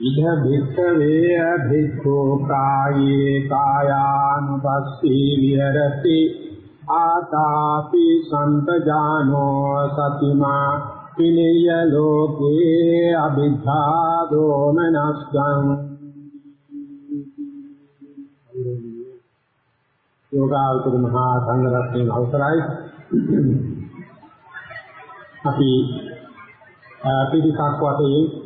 ඉද භික්ඛවේ භික්ඛෝ කායේ කායානුපස්සී විහෙරති ආතාපි සම්පජානෝ සතිමා පිනිය ලෝකේ අභිද්ධා දෝමනස්සං යෝගාවතර මහා සංඝරත්නයේ අවසරයි අපි පිටිකක් වශයෙන්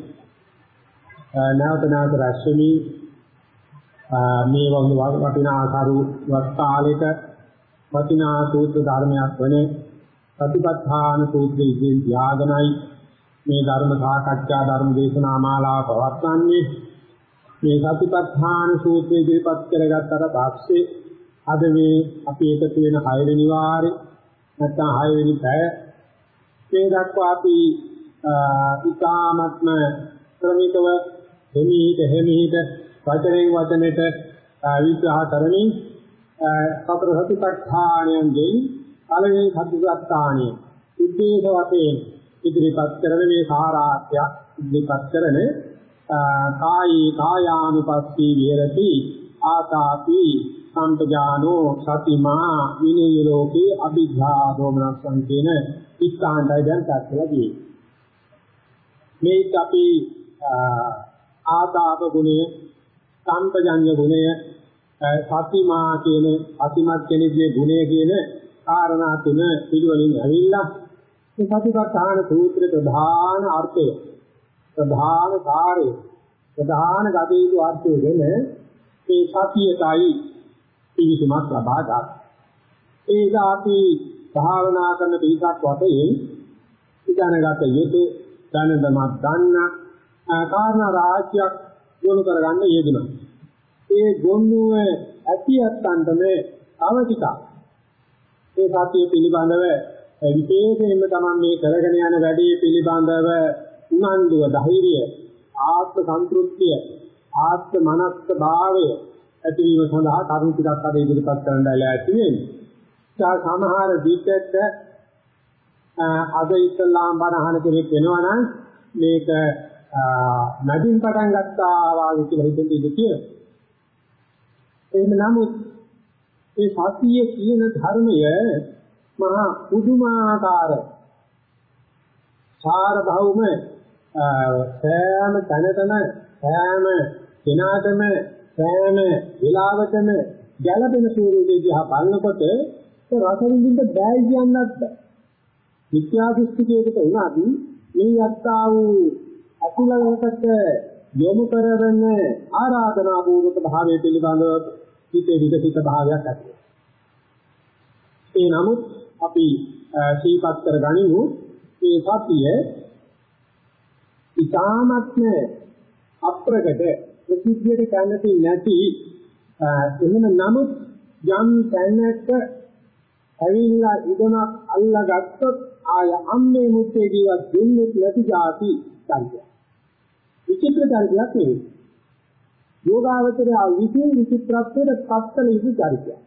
නැවත නැවත රැස්වෙමි මේ වගේ වටිනා කරු වස්තාලෙක වටිනා සූත්‍ර ධර්මයක් වන සතිපට්ඨාන සූත්‍රයේ ඉදින් ත්‍යාගනයි මේ ධර්ම සාකච්ඡා ධර්ම දේශනා මාලාව පවත්වන්නේ මේ සතිපට්ඨාන සූත්‍රය ඉදිරිපත් කරගත්තට පස්සේ අද මේ අපි එකතු වෙන 6 වෙනි වාරේ නැත්නම් 6 වෙනි පැය මේ දක්වා අපි ඉතාමත්ම ක්‍රමිකව හිමීට හිමීට වචනෙන් වචනෙට විග්‍රහ කරමින් සතර සතිපට්ඨානයෙන් පළවෙනි සතිපට්ඨානිය උද්දේශ වශයෙන් ඉදිරිපත් කරන මේ සාරාර්ථය ඉදිරිපත් කරන කායී කායානුපස්සී විහෙරති ආතාපි සම්පජානෝ සතිමා විනය ලෝකේ අභිධා දෝමනස්සං කියන ඉස්හාණ්ඩය දැන් තාක්ෂලා මේක අපි ආදාප ගුණය, සම්පජඤ්ඤ ගුණය, සතිමා කියන අතිමත් කෙනෙකුගේ ගුණය කියන කාරණා තුන පිළිවෙලින් ඇවිල්ලා මේ සතිපට්ඨාන සූත්‍රයේ ප්‍රධාන අර්ථය ප්‍රධාන කාර්යය ප්‍රධාන ගතියු අර්ථය වෙන මේ සතියයි පිවිසුමක් ලබා ගන්න. ඒක අපි භාවනා කරන පිටක් වශයෙන් ඉගෙනගත යුතු දැනදමත් ගන්න කාරණා රාජ්‍යයක් යොමු කරගන්න යෙදුණා. ඒ ගොන්නුව ඇතියත්තන්ට මේ අවතික ඒ සතිය පිළිබඳව විශේෂයෙන්ම තමයි මේ කරගෙන යන වැඩේ පිළිබඳව උනන්දුව ධෛර්යය ආත්ම සන්තුෂ්තිය ආත්ම මනස්ක භාවය ඇතිවීම සඳහා කරුණු ටිකක් අද ඉදිරිපත් කරන්න ලෑස්ති වෙන්නේ. සමහර විටක අද ඉස්ලාම් බණහන කෙනෙක් වෙනවා නම් මේක නදින් පටන් ගත්තා වාගේ කියලා හිතෙන් ඉඳී කියන. එහෙම නමුත් ඒ සතිය කියන ධර්මය මහා පුදුමාකාර සාර භෞම සෑම තැනතම සෑම කෙනාටම සෑම විලාවතම ගැළපෙන ස්වරූපයේ දිහා බලනකොට ඒ රස විඳින්න බෑ කියන්නත් බෑ. විද්‍යා දෘෂ්ටිකයකට උනත් මේ යත්තා වූ අකුලකට යොමු කරන ආරාධනා පූර්වක භාවය පිළිබඳව හිතේ විකසිත භාවයක් ඇති ඒ නමුත් අපි සීපත් කර ගනිමු මේ සතිය ඊ타මත්ම අප්‍රකට ප්‍රසිද්ධියට කැමති නැති එහෙම නමුත් යම් තැනක ඇවිල්ලා ඉදමක් අල්ලාගත්තොත් ආය අම්මේ මුත්තේ ජීවත් දෙන්නේ නැති જાති චරිතය. විචිත්‍ර චරිතයක් නෙවෙයි. යෝගාවචරය විසින් විචිත්‍රත්වයට පත්තල යුතු චරිතයක්.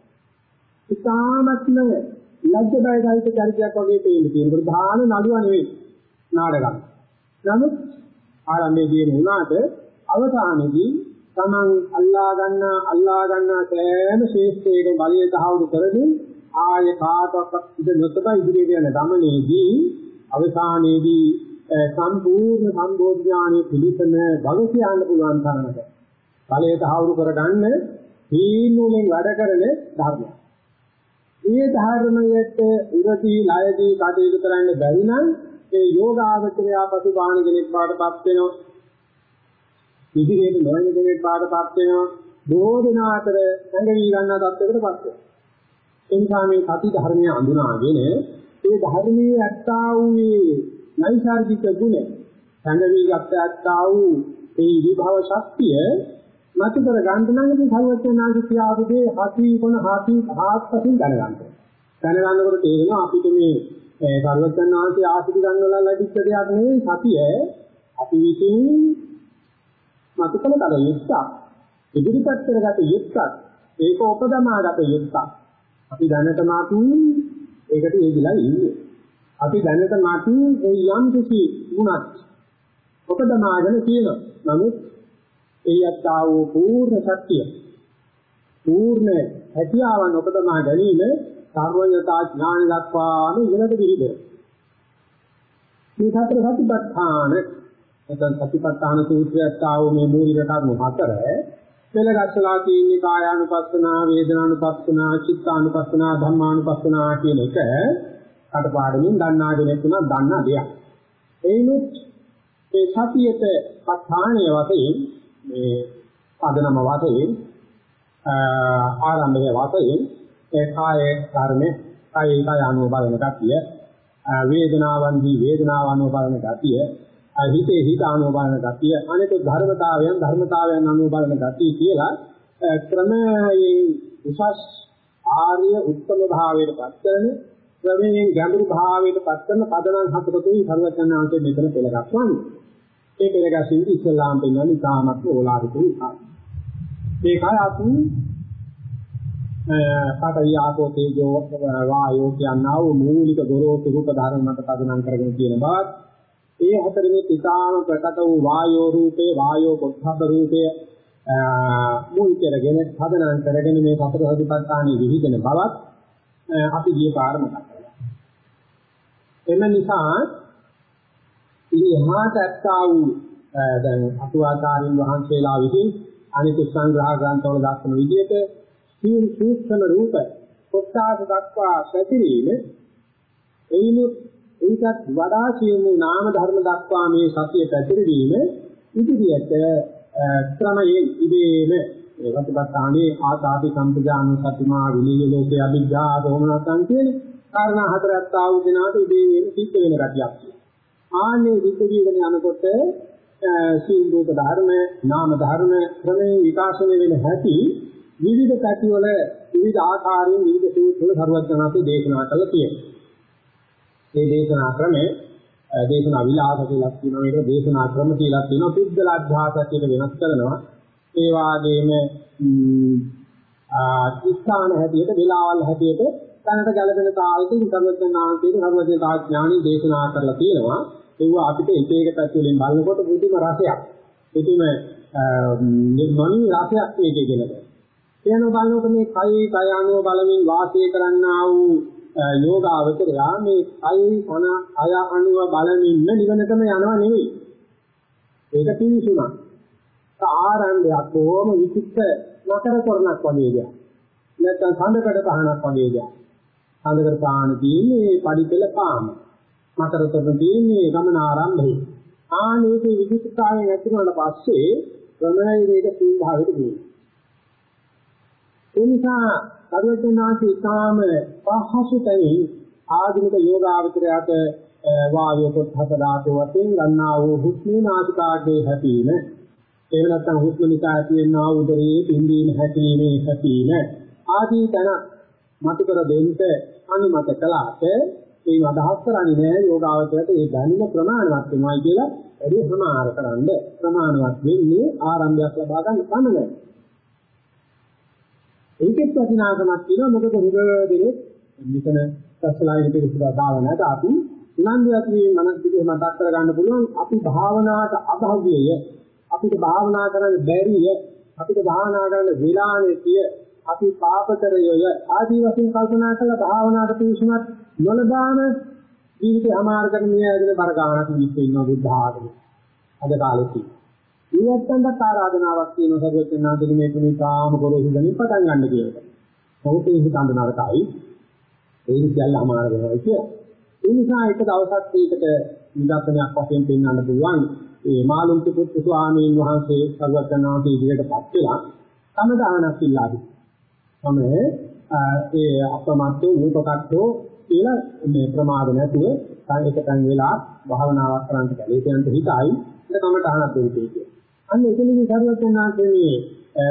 ඉතාමත්ම ලැජ්ජ බය සහිත චරිතයක් වගේ පේන්න තියෙන ප්‍රධාන නළුව නෙවෙයි නාටකම්. නමුත් ආරම්භයේදී වුණාට අවසානයේදී තමන් අල්ලා ගන්නා අල්ලා ගන්නා සෑම ශේෂ්ඨයක බලය දහවුරු කරමින් ආය කාටවත් ඉඳ නොතබ ඉදිරියට යන ගමනේදී අවසානයේදී සම්පූර්ණ සම්බෝධ්‍යානයේ පිළිසන බව කියන්න පුළුවන් තරමට ඵලයට හවුරු කරගන්න හීනුලෙන් වැඩ කරන ධර්මයක්. මේ ධර්මයට උරදී ලයදී කටයුතු කරන්න බැරි නම් ඒ යෝගාවචරය පසුබාහන කෙනෙක් බාටපත් වෙනවා. ඉදිරියට නොයන කෙනෙක් බාටපත් වෙනවා. බොහෝ දෙනා අතර සංගවි ගන්නා තත්යකටපත් වෙනවා. එනිසා මේ සති ධර්මය අඳුනාගෙන ඒ ධර්මයේ ඇත්තා වූ නෛසර්ගික ගුණ සංගවි ගත්තා වූ ඒ විභව ශක්තිය මත කර ගන්න නම් ඉතින් සර්වඥාන්සේ කියාවුදේ හති කොන හති ආත්පසින් දැනගන්න. දැනගන්නකොට තේරෙනවා අපිට මේ සර්වඥාන්සේ ආශිර්වාද ගන්නවලා ලැබිච්ච දෙයක් නෙවෙයි සතිය. අපි විසින් මත කළ කල යුක්ත ඉදිරිපත් කරගත යුක්ත ඒක උපදමාගත යුක්ත අපි දැනටම අපි ඒකට යෙදලා ඉන්නේ. අපි දැනට මාති ඒ යම් කිසි වුණත් ඔකද මාගෙන තියෙනවා. නමුත් එයත් ආ වූ පූර්ණ ශක්තිය පූර්ණ හැකියාවන් ඔබදමා ගැනීම සර්වයතා ඥාන දක්වාම ඉහළට විහිදෙනවා. මේ සතර සතිපට්ඨාන නැත්නම් සතිපට්ඨාන සූත්‍රයත් ආව මේ මූලික කර්ම හතර පෙළගස්සලා තියෙන්නේ කායානුපස්සනා, වේදනානුපස්සනා, චිත්තානුපස්සනා, ධම්මානුපස්සනා කියන එක කටපාඩමින් දන්නා දෙයක් තුනක් දන්නා දෙයක්. එයිනුත් මේ සතියේ ප ဋ ාණයේ වශයෙන් මේ පදනම වශයෙන් ආරම්භයේ වශයෙන් ඒ කායේ කර්මේ කායේ කාය අනුව බලන ගතිය වේදනාවන්හි වේදනාව අනුව බලන ගතිය හිතේ හිත අනුව බලන ගතිය අනිත් ධර්මතාවයන් ධර්මතාවයන් අනුව බලන ගතිය කියලා ක්‍රමයෙන් උසස් ආර්ය උත්තම භාවයට පත් කරන ක්‍රමයෙන් ගැඹුරු භාවයට පත් කරන පදනම් හතරකින් සර්වඥාන්සේ මෙතන පෙළගස්වන්නේ ඒ පෙළගැසීම ඉස්ලාම් පෙන්වන්නේ තාමත් ඕලාරික උසාවි මේකයි අපි පඨවි ආපෝ තේජෝ වායෝ කියනා වූ මූලික ගොරෝසු රූප ධර්ම මත පදනම් කරගෙන කියන බවත් ඒ හතරෙමේ තිතාම ප්‍රකට වූ වායෝ රූපේ වායෝ පොත්හබ රූපය මුල් කරගෙන පදනම් කරගෙන මේ සතර සතිපට්ඨානෙ විහිදෙන බවත් අපි ගිය පාර මතක් කරගන්නවා. එම නිසා ඉහාට ඇත්තා වූ දැන් අතුවාචාරින් වහන්සේලා විසින් අනිකුත් සංග්‍රහ ග්‍රන්ථවල දක්වන විදිහට සූක්ෂම රූප කොටාස දක්වා පැතිරීම එයිනුත් ඊටත් වඩා සියුම් නාම ධර්ම දක්වා මේ සතිය පැතිරීම ඉදිරියට ක්‍රමයෙන් ඉබේම ඒකටපත්ානේ ආසාපි සම්පජාන සතිමා විනීය ලෝකේ අභිජ්ජා දෝමනසං කියන කාරණා හතරක් ආවු දිනාට ඉබේම සිද්ධ වෙන ගතියක්. ආන්නේ විද්‍ය ජීවන යනකොට සීල රූප ධර්ම නාම ධර්ම ක්‍රමේ විකාශනය වෙන හැටි විවිධ පැතිවල විවිධ ආකාරයෙන් විවිධ සූත්‍රවල සරුවඥාන්සේ දේශනා කළා තියෙනවා. මේ දේශනා ක්‍රමේ දේශනා විලාස කියලා කියනවා මේක දේශනා ක්‍රම කියලා කියනවා පුද්ගල අධ්‍යාසයට වෙනස් කරනවා. ඒ වාගේම ස්ථාන හැටියට වෙලාවල් හැටියට තැනට ගැලපෙන තාලෙකින් සරුවඥාන්සේ සරුවඥා ඥානි දේශනා කරලා තියෙනවා. ඒව අපිට එක එක පැති වලින් බලනකොට පුදුම රසයක්. පුදුම නොනි රසයක් මේකේ කියනවා. එයන බලනකොට මේ කයි කය අනුව බලමින් වාසය කරන්නා වූ යෝගාවචරයා මේ කයි කන අය අනුව බලමින්ම නිවනටම යනවා නෙවෙයි. ඒක පිවිසුණා. ආරම්භයක් කොහොම විචිත්ත නතර කරනක් වගේ දෙයක්. නැත්නම් සඳකඩ පහනක් වගේ දෙයක්. සඳකඩ පහන තියෙන්නේ පඩිපෙළ පාම. නතර කරන තියෙන්නේ ගමන ආරම්භය. ආනේකේ විචිත්තතාවයෙන් ඇති වුණාට පස්සේ ප්‍රමණය වේග සීභාවයට ගියේ. ඒ නිසා සර්වඥාන්සේ ඊටාම පහසු තැනින් ආධුනික යෝගාවචරයට වායු පොත්හත ධාතු වශයෙන් ගන්නා වූ හුස්මේ නාසිකාග්‍රේ හැපීම එහෙම නැත්නම් හුස්ම නිසා ඇතිවෙනා උදරයේ පිම්බීම හැපීමේ හැපීම ආදී තන මතු කර දෙන්න අනුමත කළාට ඒ අදහස් කරන්නේ නෑ යෝගාවචරයට ඒ දැනුම ප්‍රමාණවත් වෙනවා කියලා වැඩි සමාහාර කරන්න ප්‍රමාණවත් වෙන්නේ ආරම්භයක් ලබා ගන්න පමණයි. ඒකෙත් වටිනාකමක් තියෙනවා. මොකද හුඟ දෙනෙක් මෙතන සස්සලාගේ පිළිසුදා භාවනාවට අපි උනන්දු ඇති මනස් දිගේ මතක් කරගන්න පුළුවන්. අපි භාවනාවට අභාව්‍යය. අපිට භාවනා කරන්න බැරිය. අපිට භාවනා කරන්න විලාණිතිය අපි පාපතරයය ආදී වශයෙන් කල්පනා කළ භාවනාවට පිවිසුමත් නොලබාම ජීවිතය අමාරු කරන මේ ඇදෙන බර ගන්නක් මිනිස්සු ඉන්නවා බුද්ධ ආගමේ අද කාලෙදී ඊයත්තන්ට ආරාධනාවක් තියෙනවා සර්වඥාන්තගේ මේ පුනිතාම ගොරෝසු දෙනින් පටන් ගන්න කියලා. මොකද ඒක තඳ නරකයි. ඒ නිසාල අමාරු වෙනවා කියලා. ඒ නිසා එක දවසක් ඒකට නිදර්ශනයක් වශයෙන් පෙන්වන්න පුළුවන්. ඒ මාළුන්ති පුත්තු ස්වාමීන් වහන්සේ සර්වඥාන්තගේ ඉදිරියටපත් වෙලා කමදානක් ඉල්ලාදි. තමයි ඒ අපමත්තෝ උපකට්ඨෝ කියලා මේ ප්‍රමාද නැතුව සංකේතයන් වෙලා භාවනාවක් කරන්න බැහැ. ඒකෙන්ට හිතයි ඒක තමයි තහනක් දෙන්නේ කියන්නේ. අන්න එතනදී සරුවචනාංශේ මේ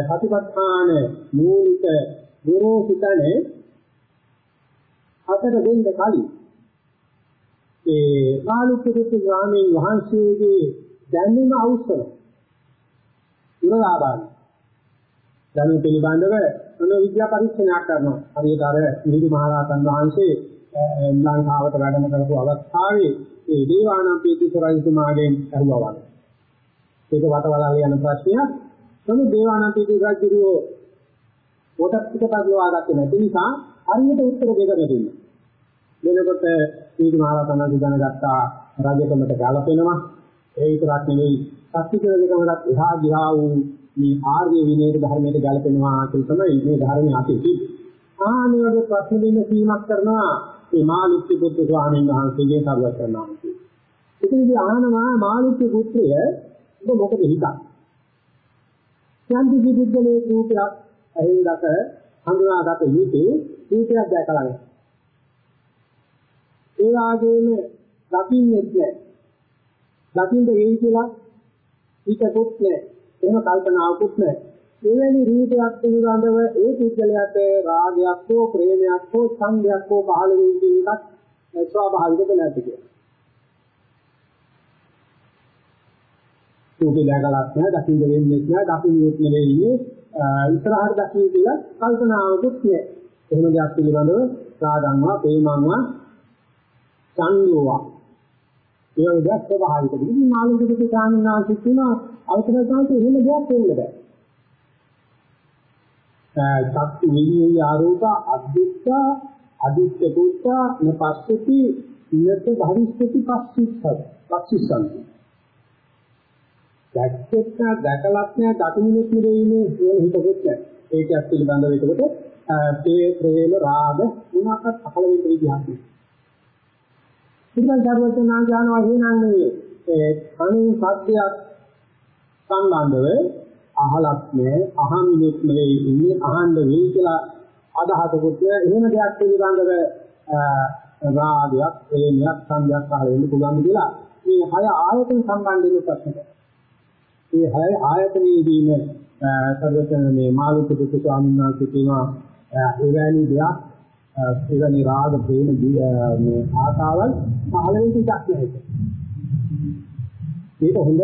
සතිපට්ඨාන මූලික ගුරුසිතනේ අතර දෙන්න කලින් ඒ පාලුක්කෙත් ග්‍රාමීන් වහන්සේගේ දැනුම අවශ්‍යයි. ඉරලාබාන දැනුම පිළිබඳව මොන විද්‍යා පරීක්ෂණයක් කරනවා. හරියට අර මිහිඳු මහරහතන් වහන්සේ ලංකාවට වැඩම කරපු අවස්ථාවේ ඒ දේවානම්පියතිස්ස රජතුමාගෙන් අහුවා වගේ. ඒක වටවලල්ල යන ප්‍රශ්නයක් නමුත් දේවානන්ද රජුගේ පොතක් පිටපත් ලවාගත්තේ නැති නිසා හරියට උත්තර දෙක දෙන්න. වෙනකොට සීතු මහරහතන් වහන්සේ දැනගත්තා රජකමට ගලපෙනවා. ඒ විතරක් නෙවෙයි සත්‍වික දෙකමකට එහා ගියා වූ මේ ආර්ය විනයට ධර්මයට ගැලපෙනවා කියන තමයි මේ ධර්මයේ අතිති. ආනියගේ ප්‍රශ්න දෙන්න සීමක් කරනවා මේ මාළුක්‍ය බුද්ධ ස්වාමීන් වහන්සේගේ සරුවත් කරනවා. ඉතින් ආනවා මාළුක්‍ය පුත්‍රය ඔබ මොකද හිතන්නේ? යන්ති බුද්ධලේ රූපයක් ඇහෙන්නක හඳුනාගත යුතු රූපයක් දැකලා නැහැ. ඒ වගේම දකින්නේ නැහැ. දකින්න වෙයි කියලා හිතකුත් නැහැ. එහෙම කල්පනාවකුත් නැහැ. එවැනි රූපයක් පිළිබඳව ඒ පුද්ගලයාට රාගයක් හෝ ප්‍රේමයක් හෝ ඡන්දයක් හෝ පහළ වෙන එකක් ස්වාභාවිකද නැද්ද කියලා. රූපේ දැකලත් නැහැ, දකින්න වෙන්නේ නැහැ, දකින්නෙත් නෙවෙයි ඉන්නේ. ඉස්සරහට දකින්න කියලා කල්පනාවකුත් නැහැ. එහෙම දෙයක් පිළිබඳව රාගංවා, ප්‍රේමංවා, ඡන්දෝවා ඒ වගේ දෙයක් ස්වභාවිකද. ඉතින් මාළුකෙට සාමිනාසික කියන අවසරතාවට එහෙම දෙයක් වෙන්න බෑ. සත්‍ය නිවිය ආරෝප අද්දිත්ත අදිත්‍ය කුච්ච නපස්සති ඉනත භවිෂ්‍යති පස්සිස්සත් පස්සිස්සන්ති. දැක්කත් දැකලත් නෑ දකින්නෙත් නෙවෙයිනේ කියන හිතකොත් නෑ. ඒකත් පිළිබඳව එතකොට ඒ ප්‍රේම රාග මොනවාක්වත් අහල වෙන්න විදිහක් නෑ. ඉතින් සර්වඥාන් කියනවා එහෙනම් මේ ඒ කණින් සත්‍යයක් සම්බන්ධව අහලක් නෑ අහමිනෙත් නෙවෙයි ඉන්නේ අහන්න වෙයි කියලා අදහසකුත් නෑ එහෙම දෙයක් පිළිබඳව රාගයක් ප්‍රේමයක් සංඥාවක් පහළ වෙන්න පුළුවන් කියලා මේ හය ආයතන සම්බන්ධයෙන් ප්‍රශ්නයක්. මේ හය ආයතනයේදීම සර්වඥ මේ මාළුක පුත් ස්වාමීන් වහන්සේ කියනවා එවැනි දෙයක් එවැනි රාග ප්‍රේම මේ ආසාවල් පහළ වෙන්න ඉඩක් නැහැ. ඒක හොඳ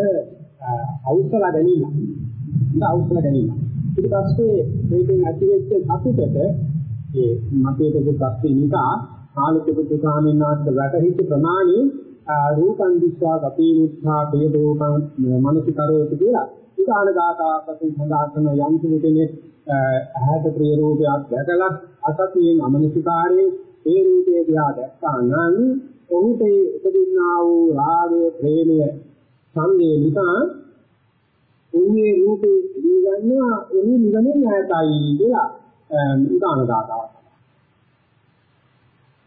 අවශ්‍යලා ගැනීම. හොඳ අවශ්‍යලා ගැනීම. ඊට පස්සේ මේකෙන් ඇතිවෙච්ච සතුටට ඒ මතයේක ප්‍රශ්නේ නිසා ආලෝකිත ස්වාමීන් වහන්සේ වැටහිච්ච ප්‍රමාණය රූපං දිස්වා ගතේ මුත්තා වේදෝකං මනසිකරෝති කියලා උදාන ගාතාවක් වශයෙන් සඳහන් කරන යම් කෙනෙක් ඇහැට ප්‍රිය රූපයක් දැකලා අසතියෙන් අමනසිකාරයේ ඒ රූපේ දිහා දැක්කා නම් ඔහුට උපදින්නා වූ රාගය ප්‍රේමය සංවේ නිසා උන්නේ රූපේ දී ගන්නවා එහි නිවනේ නැතයි කියලා උදාන ගාතාවක්.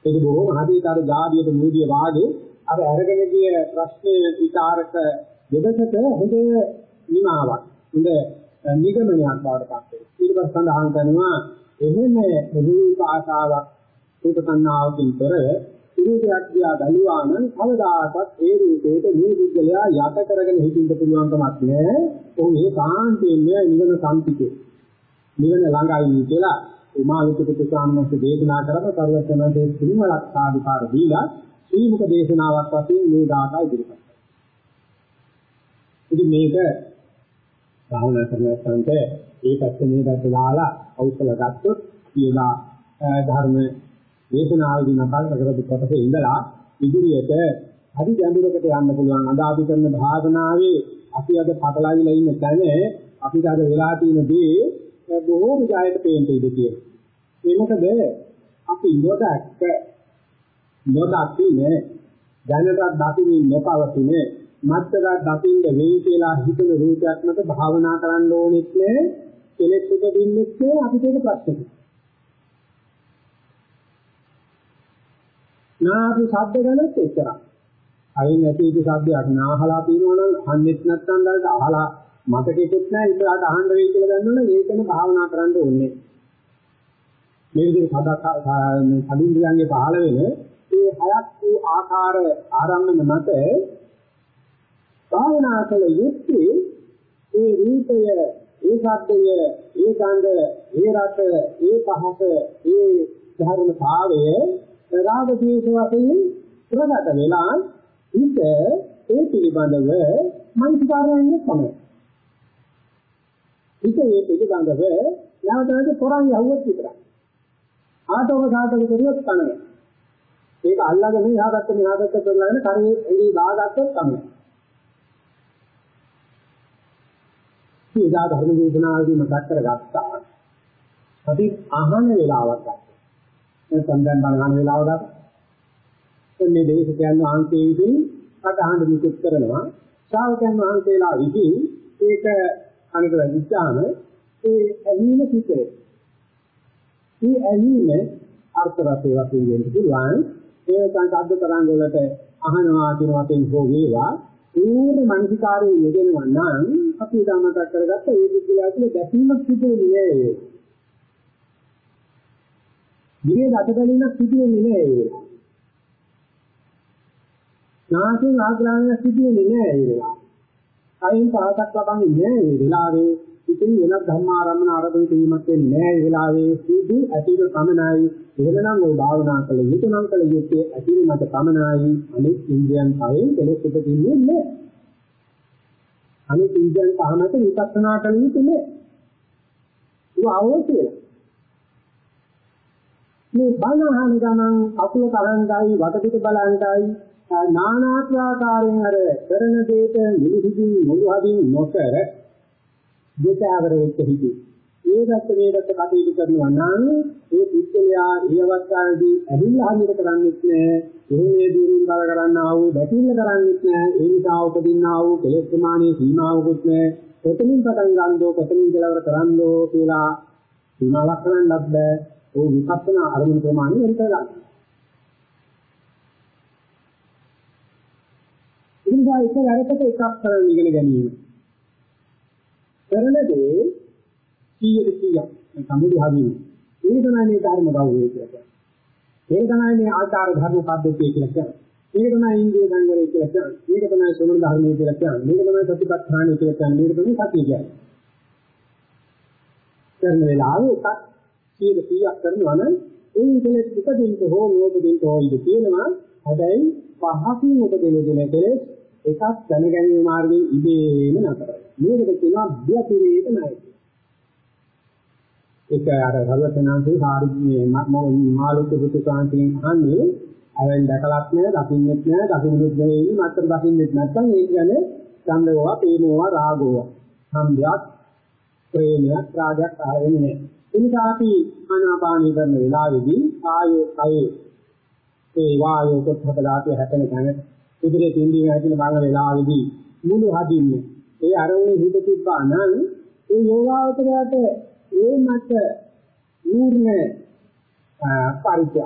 ඒක බොහොම හදිසියට අර ගාඩියට මූදිය වාගේ අර අරගෙන ගිය ප්‍රශ්නේ විචාරක දෙදකට හොඳ නිමාවක්. හොඳ නිගමනයක් බවට පත් වෙනවා. ඊට පස්සේ සඳහන් කරනවා එහෙම රූප ආශාවක් රූප සංනාවකින් තොර රූපයක් දිහා බැලුවා නම් කවදාකවත් ඒ රූපේට මේ විද්‍යලයා යට කරගෙන හිටින්න පුළුවන් කමක් නැහැ. ඔහු මේ කාන්තයෙන් නිවන සම්පිතේ. නිවන ළඟයි කියලා උමාලික පුත්‍රාමනස දේශනා කරන පරිවර්තනයේ සිංහලක් සාධකාර දීලා ශ්‍රීමුක දේශනාවක් වශයෙන් මේ ධාතා ඉදිරිපත් කරනවා. ඉතින් මේක භාවනා කරනකොට ඒ පැත්ත මේ පැත්ත දාලා අවසල ගත්තොත් කියලා ධර්ම දේශනාවදී නකල් කරපු කොටසේ ඉඳලා ඉදිරියට අදි ගැඹුරකට යන්න පුළුවන් අද අපි කරන භාවනාවේ අපි අද පටලවිලා ඉන්න තැන අපිට අද වෙලා තියෙන දේ බොහෝ විජායට පේන්න ඉඩ තියෙනවා. ඒ මොකද අපි නොදැක්ක නොදකින්නේ දැනට දකින්නේ නොපවතිනේ මත්තර දකින්න වෙයි කියලා හිතන රූපයක් මත භාවනා කරන්න ඕනෙත් නෑ කෙලෙස් උපදින්නෙත් නෑ අපිට ඒක ප්‍රශ්නයක්. නාපි ශබ්ද ගලත් එච්චරයි. අයින් නැති ඉති ශබ්දයක් නාහලා තියෙනවා නම් අහන්නෙත් නැත්නම් ඩලට අහලා මතකෙත් නෑ ඉතලාට අහන්න වෙයි කියලා දන්නවනේ ඒකම භාවනා කරන්න ඕනේ. මේ විදිහට සදක් සමින්ද්‍රයන්ගේ පහළ වෙන ඒ හයක් වූ ආකාර ආරම්භන මත භාවනා කළ යුත්තේ ඒ රූපය, ඒ ශබ්දය, ඒ ගන්ධ, ඒ රස, ඒ පහස, ඒ ධර්මතාවය රාග දේශ වශයෙන් ප්‍රකට වෙලා ඉත ඒ පිළිබඳව මනසකාරයෙන් තමයි. ඉත ඒ පිළිබඳව නැවතත් තොරන් යවුවත් විතරයි. ආතෝක සාතක කරුවොත් තමයි. ඒක අල්ලගෙන මෙහාගත්ත මෙහාගත්ත කරලාගෙන කරේ එළි දාගත්තොත් තමයි. ඉතින් එදා ධර්ම දේශනාවේදී මතක් කරගත්තා. අපි අහන වෙලාවක් ගන්න. නැත්නම් දැන් බලන වෙලාව ගන්න. මේ දේශකයන් වහන්සේ විසින් කටහඬ මුකුත් කරනවා. ශ්‍රාවකයන් වහන්සේලා විසින් ඒක අනික වැඩිචාම ඒ ඇලීම සිටේ. මේ ඇලීම අර්ථ රසය වශයෙන් වෙන්න පුළුවන්. ඒ සංසද්ද තරංග වලට අහනවා කියන වශයෙන් හෝ වේවා පූර්ණ මනසිකාරයේ යෙදෙනවා නම් අපි ධමතක් කරගත්ත ඒ විද්‍යාව තුළ දැකීමක් සිදුවෙන්නේ නෑ. දිවේ රටබලිනක් සිදුවෙන්නේ නෑ. නාසයෙන් ආග්‍රහණයක් සිදුවෙන්නේ නෑ ඒ වෙලාව. කයින් පහසක් ලබන්නේ නෑ ඒ වෙලාවේ. ඉතින් වෙනත් ධර්මාරම්මන ආරම්භ කිරීමක් වෙන්නේ නෑ ඒ වෙලාවේ. සුදු ඇතිව සමනයි. එහෙමනම් ওই භාවනා කළ යුතු නම් කළ යුත්තේ ඇතිව මත සමනයි. අනිත් ඉන්ද්‍රියන් පහෙන් කෙලෙස් උපදින්නේ නෑ. අනිත් ඉන්ද්‍රියන් පහ මත විපස්සනා කළ යුතු නෑ. ඒක අවශ්‍යයි. මේ බණ අහන ගමන් අකුල කරන්ටයි වටපිට බලන්ටයි නානාත්වාකාරයෙන් අර කරන දෙයට මුළුහිදින් මුළුහදින් නොකර දෙතවර වෙච්ච හිතේ. ඒකට මේකට කටයුතු කරනවා නම් ඒ පුද්ගලයා ඒ අවස්ථාවේදී ඇවිල්ලා හරියට කරන්නේත් නෑ. එහෙමේ දුරින් බල කරන්නා වූ බැතිල්ල කරන්නේත් නෑ. ඒ නිසා උපදින්නා වූ කෙලෙස් ප්‍රමාණයේ සීමාවකුත් නෑ. කොතනින් පටන් ගන්නදෝ කොතනින් කෙලවර කරන්නෝ කියලා සීමාවක් කරන්නත් බෑ. ඒ විපස්සනා අරමුණු ප්‍රමාණය වෙන කරගන්න. ඉන්දා එක වැඩකට එකක් කරගෙන ඉගෙන ගැනීම. කරන දේ 100ට 100ක් සම්මුති හදින්න. ඒක තමයි මේ ධර්ම ගෞරවය කියන්නේ. ඒක තමයි මේ ආචාර ධර්ම පද්ධතිය කියලා කියන්නේ. මේක තමයි ඉන්දිය සංවරය කියලා කියන්නේ. මේක තමයි සෝමන ධර්මය කියලා කියන්නේ. මේක තමයි සතිපට්ඨානය කියලා කියන්නේ. මේක තමයි සතිය කියන්නේ. කරන වෙලාවේ එකක් 100 100ක් කරනවා නම් ඒ ඉතලෙත් උපදින්න හෝ නෝපදින්න හෝ ඉඳ තියෙනවා හැබැයි පහකින් උපදින දෙන කෙලෙස් එකක් දැනගැනීම මාර්ගයෙන් ඉබේම නතරයි මේකට කියනවා බ්‍යතිරේක ණය. ඒක අර භගවතනාන්සේ සාරිග්ගේ මාළුක පුතුකාන්තෙන් අහන්නේ අවෙන් දැකලත් නෑ දකින්නෙත් නෑ දකින්නෙත් නෙවෙයි මාත්‍ර දකින්නෙත් නැත්නම් ඒ කියන්නේ ඡන්දෝවා පේනෝවා රාගෝවා. සම්භයක් ප්‍රේමයක් රාගයක් ආයෙන්නේ නෑ එනිසා අපි ආනාපානී කරන වෙලාවේදී ආයෝ කයේ ඒ වායෝ කොටක ධාතුව හැපෙන තැන ඉදිරියේ තින්දී හැදෙන බංග වෙලාවේදී මුළු හදින්නේ ඒ අරමුණේ හිත තිබ්බා නම් ඒ යෝගාවතරයට ඒ මත ඌර්ණ පරිචය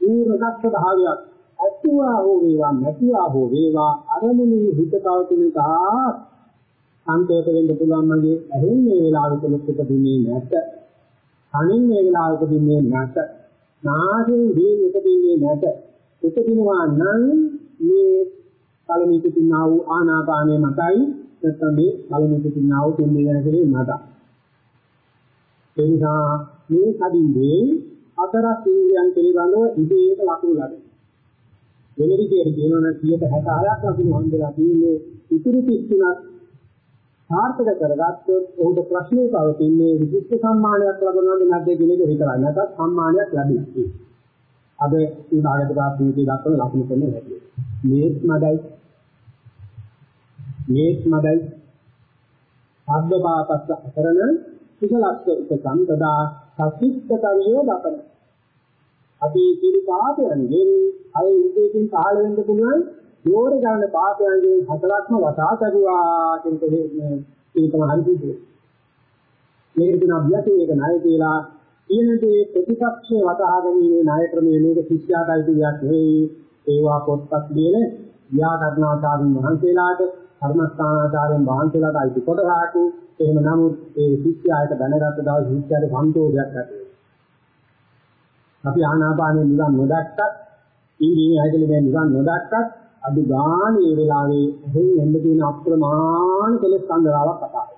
ඌර්ණ දක්ෂ භාවයක් අතුවා හෝ වේවා නැතිවා හෝ වේවා අරමුණේ හිත පවතින තා අන්තයට වෙන්න පුළුවන් මගේ ඇහෙන් මේ වෙලාවට ලොක්ක දුන්නේ නැත කනින් මේ වෙලාවට දෙන්නේ නැත. නාසයෙන් දී උපදින්නේ නැත. උපදිනවා නම් මේ කලමිත තින්නා වූ ආනාපානයේ මතයි නැත්නම් මේ කලමිත තින්නා වූ දෙන්නේ නැකේ මත. ඒ නිසා මේ කඩින්දී අතරක් ඉන්ද්‍රියන් පිළිබඳව ඉදීක ලකුණු ලැබෙනවා. වෙන විදිහට කියනවා නම් 166ක් ලකුණු හම්බෙලා තියෙන්නේ ඉතුරු 33ක් සාර්ථක කරගත්තොත් ඔහුට ප්‍රශ්නේ පවතින්නේ විශිෂ්ට සම්මානයක් ලබනවද නැද්ද කියන එක විතරයි. නැත්නම් සම්මානයක් ලැබෙන්නේ. අද මේ භාගයට ප්‍රාප්තියේ දක්වන ලකුණු කරන හැටි. මේත් මදයි. මේත් මදයි. අද්දපාපස්ස කරන කුසලස්ස උපසම්පදා සසිද්ධතරියෝ දකන. අපි සියලු පාපයන්ගෙන් අය උදේකින් පහළ වෙන්න පුළුවන් යෝර ගන්න පාපයන්ගෙන් හතරක්ම වසා තරුවා කියන එක මේ ඒක තමයි හරි කිව්වේ. මේකට කියන අභ්‍යතේ එක ණය කියලා ඊනදී ප්‍රතිපක්ෂේ වතහා ගැනීමේ ණය ක්‍රමයේ මේක ශිෂ්‍යාටයි දෙයක් නෙවෙයි. ඒවා පොත්පත් ලියන ව්‍යාකරණාචාර්යන් වහන්සේලාට කර්මස්ථානාචාර්යන් වහන්සේලාට අයිති කොටසක් එහෙම නමුත් ඒ ශිෂ්‍යයාට දැනගත්ත දවස් ශිෂ්‍යයාට සන්තෝෂයක් ඇති අපි ආනාපානෙ නිවන් නොදැක්කත් ඊදී හැදෙන්නේ නිවන් නොදැක්කත් අඩු ගානේ මේ වෙලාවේ එහෙන් එන්න තියෙන අප්‍රමාණ කෙලස් සංග්‍රහාවක් කතා කරනවා.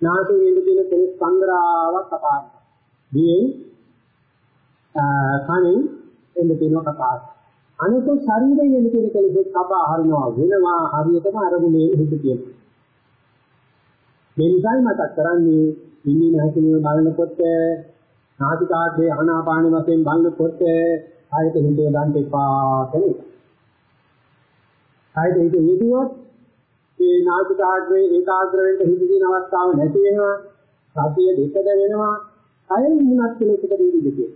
නාසයෙන් එන්න තියෙන කෙලස් සංග්‍රහාවක් කතා කරනවා. දියෙන් කනින් එන්න තියෙන කතා කරනවා. අනිත් ශරීරයෙන් එන්න තියෙන කෙලස් කපා හරිනවා වෙනවා හරියටම අරමුණේ හිත තියෙනවා. මේ නිසායි මතක් කරන්නේ ඉන්නේ නැතිව බලනකොට නාසිකාග්‍රේ ආනාපාන වශයෙන් බලනකොට ආයත හිතේ ගන්න එපා කියන එක. ආයත හිත යෙදුවොත් මේ නාසිකාග්‍රේ ඒකාග්‍ර වෙන්න හිතෙන අවස්ථාව නැති වෙනවා. සතිය දෙකද වෙනවා. අයින් මුණක් කියලා එකට දෙන්නේ දෙකේ.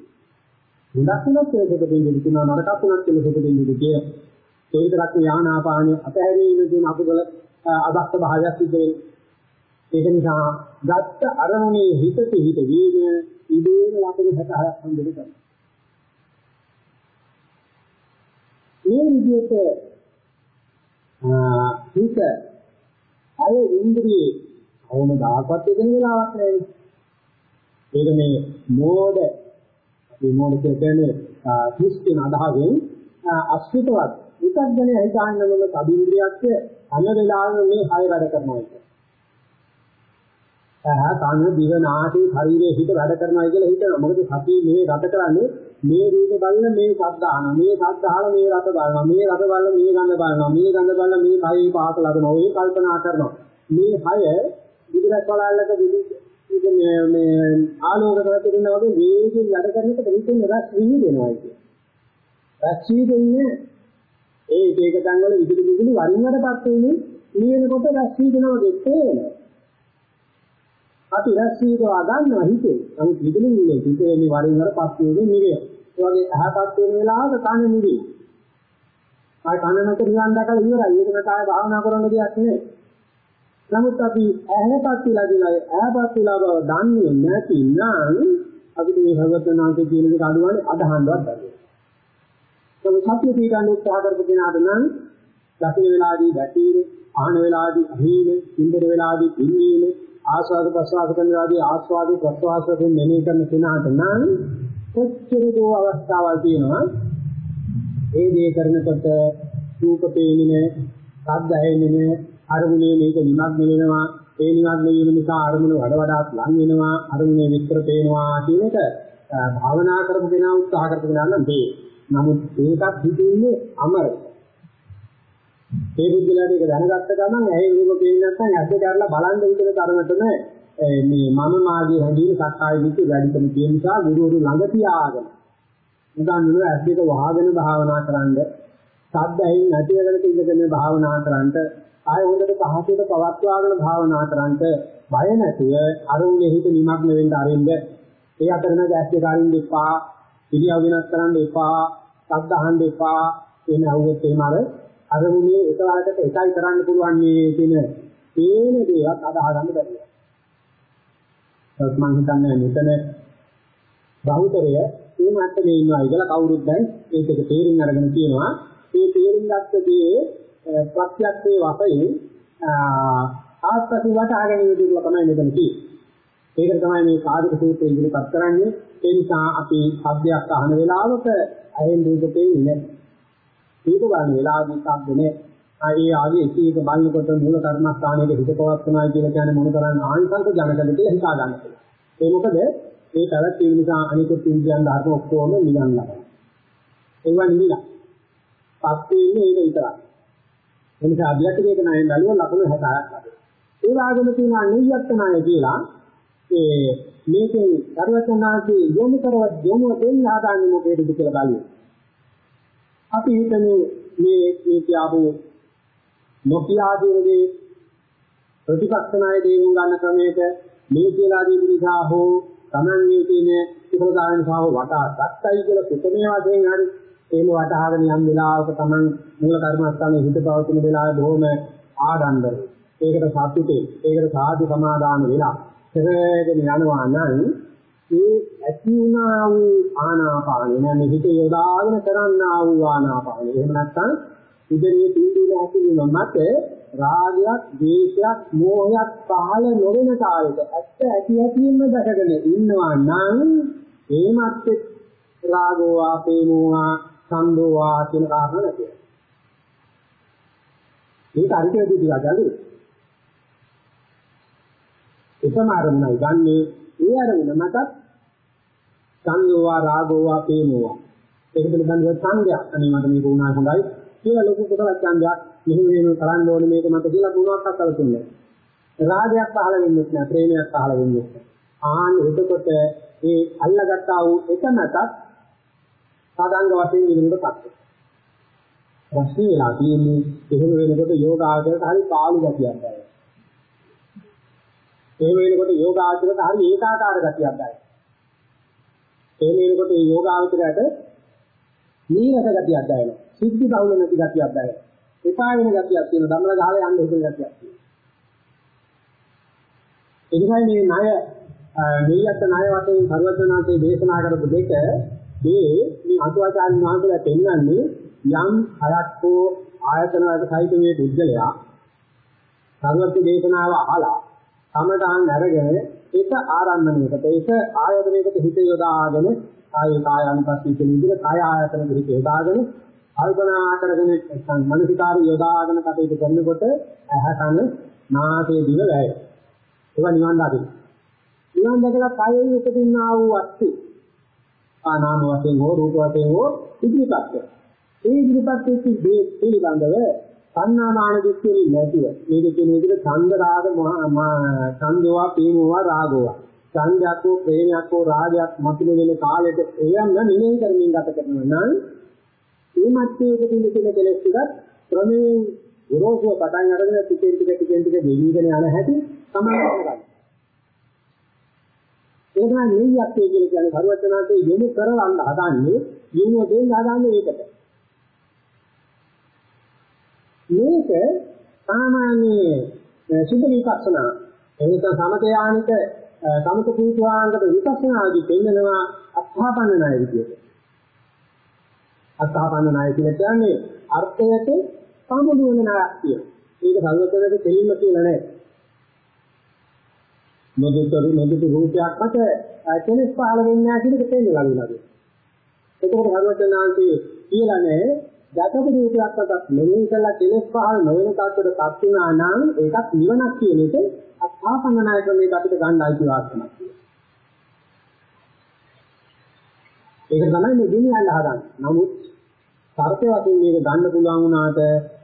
මුණක් තුනක් කියලා එකට දෙන්නේ කියනවා නරකක් තුනක් කියලා එකට දෙන්නේ කිය. ඒ විතරක් යානාපාන අතහැරීමේ තියෙන අපුගල අදක්ෂ භාවයක් සිද්ධ වෙනවා. ඒක නිසා ගත්ත අරමුණේ හිත පිහිට වීම ඉදීම ලකුණු 66ක් හම්බෙන්න ගන්නවා. මේ විදිහට හිත අය ඉන්ද්‍රියේ අවම දායකත්වය දෙන වෙලාවක් නෑ. ඒක මේ මෝඩ අපි මෝඩ කියන්නේ කිස්කින අදහයෙන් අස්විතවත් විතග්ගනේ හිතාන්න මොන කබින්ද්‍රියක් හැම වෙලාවෙම මේ හය වැඩ කරනවා කියන්නේ. ඇහ කන දිව නාසය ශරීරයේ හිත වැඩ කරනවා කියලා හිතනවා. මොකද සතිය මේ රට කරන්නේ මේ රූප බලන මේ ශබ්ද අහනවා. මේ ශබ්ද අහලා මේ රස බලනවා. මේ රස බලලා මේ ගඳ බලනවා. මේ ගඳ බලලා මේ කයි පාත ලබනවා. ඔය කල්පනා කරනවා. මේ හය විදිහට බලල්ලක විදි මේ මේ ආලෝක කරලා දෙන්න වගේ වේගයෙන් වැඩ කරනකොට හිතෙන් රස විහිදෙනවා කියන්නේ. රස විහිදෙන්නේ ඒ ඒක තැන් වල විදුලි විදුලි වරින් වරපත් වෙන්නේ නිවෙනකොට රස විහිදෙනවා දෙන්නේ. අපි රැස්වීමවා ගන්නවා හිතේ. නමුත් විදුලි නිලේ හිතේ මේ වරින් වර පස් වේගෙන නිවේ. ඒ වගේ අහපත් වෙන වෙලාවක කන නිවි. ආය කන නැත නිවන් දැකලා ඉවරයි. ඒක නැත ආය භාවනා කරන්න දෙයක් නෙවෙයි. නමුත් අපි ඇහැපත් විලා දිනයි ඇහැපත් විලා බව දන්නේ නැතිනම් අපිට මේ භගවතුනාගේ කියන දේ අඩුවන්නේ අදහන්නවත් බැහැ. ඒක සත්‍ය පිටාන උත්සාහ කරපු කෙනාට නම් දකින වෙලාදී වැටීම, ආහන වෙලාදී අහීම, ඉන්දර වෙලාදී පිළිවීම ආස්වාද ප්‍රසවාස කරන වාදී ආස්වාද ප්‍රසවාස වලින් මෙනෙහි කරන කෙනාට නම් කොච්චර දෝ අවස්ථාවල් තියෙනවා ඒ දේ කරනකොට රූප පේන්නේ ශබ්ද ඇහෙන්නේ අරමුණේ මේක නිමග්න වෙනවා. ඒ නිමග්න වීම නිසා අරමුණ වඩ වඩාත් ලං වෙනවා. අරමුණේ විස්තර පේනවා කියන එක භාවනා කරපු කෙනා උත්සාහ කරපු කෙනා නම් මේ නමුත් ඒකත් හිතෙන්නේ අමරයි. ඒ බුද්ධලාට ඒක දැනගත්ත ගමන් ඇහි රූප පේන්නේ නැත්නම් ඇද්ද කරලා බලන් විතර තරමටම මේ මම මාගේ හැඟීම් සක්කාය දිට්ඨිය වැඩිකම තියෙන නිසා ගුරුවරු ළඟ තියාගෙන උදාන් නුන ඇස් දෙක වහගෙන භාවනා කරන්න සද්ද ඇහින් නැති වෙනකොට ඉඳගෙන භාවනා කරන්න ආය හොඳට පහසුවට පවත්වාගෙන භාවනා කරන්න බය නැතුව අරුණේ හිත නිමග්න වෙන්න අරින්න ඒ අතරම ඇස් දෙක අරින්න එපා පිළියව වෙනස් කරන්න එපා සද්ද අහන්න එපා එන අවුත් එහෙම අර අරමුණේ එකවරකට එකයි කරන්න පුළුවන් මේ කියන තේන දේවත් අදාහ ගන්න බැහැ. ඒත් මම හිතන්නේ මෙතන බහුතරය මේ මට්ටමේ ඉන්නවා කියලා කවුරුත් දැන් ඒක තේරුම් අරගෙන තියෙනවා. මේ තේරුම් ගත්ත දේ ප්‍රත්‍යක්ෂයේ වශයෙන් ආස්පති වටහාගෙන ඉදිරිය තමයි මෙතන තියෙන්නේ. ඒක තමයි මේ කාර්යක සූත්‍රය ඉදිරිපත් කරන්නේ. ඒ නිසා අපි අධ්‍යයන අහන වෙලාවක අයෙන් දුකේ ඉන්නේ ඒක බලන වෙලාවදී සම්බුනේ ඒ ආදී එක එක බලනකොට මූල කර්මස්ථානයේ හිත පවත්වනවා කියලා කියන්නේ මොන තරම් ආංශංක ජනකද කියලා හිතා ගන්න පුළුවන්. ඒ මොකද ඒ පැවැත්ම නිසා අනිකුත් ඉන්දියන් ධර්ම ඔක්කොම නිගන් ලබනවා. ඒවා නිවිලා. පස්සේ ඉන්නේ ඒක විතරයි. ඒ නිසා අධ්‍යක්ෂකයක ණයෙන් බැලුවා ලකුණු 60ක් ලැබෙනවා. ඒ වගේම තියෙනවා නියත්ත ණය කියලා ඒ මේකේ සර්වඥාන්සේ යොමු කරව යොමු දෙන්න හදාන්නේ මොකේද කියලා බලන්න. අපි හිතන්නේ මේ මේ කියපු නොකියාදීනේ ප්‍රතිපක්ෂනාය දේරුම් ගන්න ක්‍රමයක මේ කියලා දී නිසා හෝ තමන්ගේ තියෙන සුඛදායන භාව වටා දත්තයි කියලා සුතමේ වශයෙන් හරි එහෙම වටහාගෙන යම් වෙලාවක තමන් මූල කර්මස්ථානයේ හිත පවතින වෙලාවේ බොහොම ආඩම්බරයි. ඒකට සතුටේ, ඒකට සාධු සමාදාන වෙලා පෙරගෙන යනවා නම් ඒ ඇති වුණා වූ ආනාපානය නැමෙ හිත යොදාගෙන කරන්නා වූ ආනාපානය. එහෙම නැත්නම් ඉදිරියේ තීන්දුව ඇතිවීම මත රාගයක්, ද්වේෂයක්, මෝහයක් පහළ නොවන කාලෙක ඇත්ත ඇති ඇතිම දැකගෙන ඉන්නවා නම් ඒමත් රාගෝ ආපේ මෝහා සම්දෝ ආ කියන කාරණා නැතිව. මේක අරිතේදී ටිකක් ගන්නේ. එකම අරමුණයි ගන්නේ ඒ අරමුණ මතත් සංයෝවා රාගෝවා පේනෝවා ඒක පිළිබඳව සංඥා අනේ මට මේක උනා හොඳයි කියලා ලොකු කොට සංඥා මෙහෙම මෙහෙම කරන්න ඕනේ මේක මට කියලා මොනවත් අකල්පුන්නේ රාගයක් පහළ වෙන්නේ නැහැ ප්‍රේමයක් පහළ වෙන්නේ ආන් එතකොට ඒ අල්ලගත්තා වූ එක නැතත් සාදාංග වශයෙන් ඉදිරියට පත් ප්‍රශ්නේ වෙලා තියෙන්නේ එහෙම වෙනකොට යෝගාචරයට හරි පාළු ගතියක් දැනෙනවා. එහෙම වෙනකොට යෝගාචරයට හරි ඒකාකාර ගතියක් දැනෙනවා. එහෙම වෙනකොට මේ යෝගාචරයට නීරස ගතියක් දැනෙනවා. සිද්ධි බහුල නැති ගතියක් දැනෙනවා. එපා වෙන ගතියක් තියෙනවා. ධම්මල ගහලා යන්න හදන ගතියක් තියෙනවා. එනිසා මේ ණය නියත ණය වශයෙන් සර්වඥාන්සේ දේශනා කරපු දෙක මේ මේ අතුවාචාර්ය වහන්සේලා පෙන්වන්නේ යම් හයක් හෝ ආයතන වලට සහිත මේ බුද්ධලයා සර්වඥ දේශනාව අහලා සමඩාන් අරගෙන ඒක ආරම්භණයකට ඒක ආයතනයකට හිත යොදාගෙන ආය කාය අනුපස්සී කියන විදිහට කාය ආයතනකට හිත යොදාගෙන කල්පනා කරගෙන මනසිකාර යොදාගෙන කටයුතු කරනකොට ඇහ කන නාසය දිව වැය. ඒවා නිවන් දකින්න. නිවන් දැකලා කායයේ උපදින්නා වූ අස්ති ආනාම වශයෙන් හෝ රූප වශයෙන් හෝ ඉදිරිපත් කරනවා. ඒ ඉදිරිපත් වෙච්ච දේ පිළිබඳව සංනාමාන දෘෂ්ටිය නැතිව මේක කියන විදිහට ඡන්ද රාග ඡන්දෝවා පීනෝවා රාගෝවා ඡන්දයක්ෝ ප්‍රේමයක්ෝ රාගයක් මතුන වෙන කාලෙට එයම නිමෙහි කරමින් ගත කරනවා නම් මේ මැත්තේක තියෙන කෙල කෙලස් ටිකත් ක්‍රමයෙන් විරෝධව පටන් අරගෙන ටිකෙන් ටික ටිකෙන් ටික දෙවිගෙන යන හැටි තමයි කරගන්නේ. ඒක තමයි නෙయ్యක්කේ කියලා කියන්නේ සරුවචනාංශයේ යොමු කරවන්න හදන්නේ යොමු දෙන්න හදන්නේ ඒකට. මේක සාමාන්‍ය සුද්ධ විපස්සනා එහෙනම් සමත යානික සමත පූජාංගක විපස්සනාදී පෙන්නනවා අත්හාපන්න ණය විදියට. අත්හාපන්න ණය කියලා කියන්නේ අර්ථයට සමුදු වෙන ණයක් කියන. ඒක සර්වතරක දෙලින්ම කියලා නෑ. මොදුතරු මොදුතු රූපයක් මත කෙනෙක් පහළ වෙන්නේ නැහැ කියන එක තේරෙලා ලඟුණා. ඒකෝට සර්වඥාන්සේ කියලා නෑ දකපු රූපයක් මතක් මෙලින් කළා කෙනෙක් පහළ නොවන තත්ත්වයටපත් වුණා නම් ඒකත් නිවනක් කියන එක අත්හාපන්නනාය ක්‍රමයකට අපිට ගන්න අයිති වාස්තනක්. ඒක තමයි මේ දුනියන්න හදන්නේ. නමුත් සර්පය වශයෙන් මේක ගන්න පුළුවන් වුණාට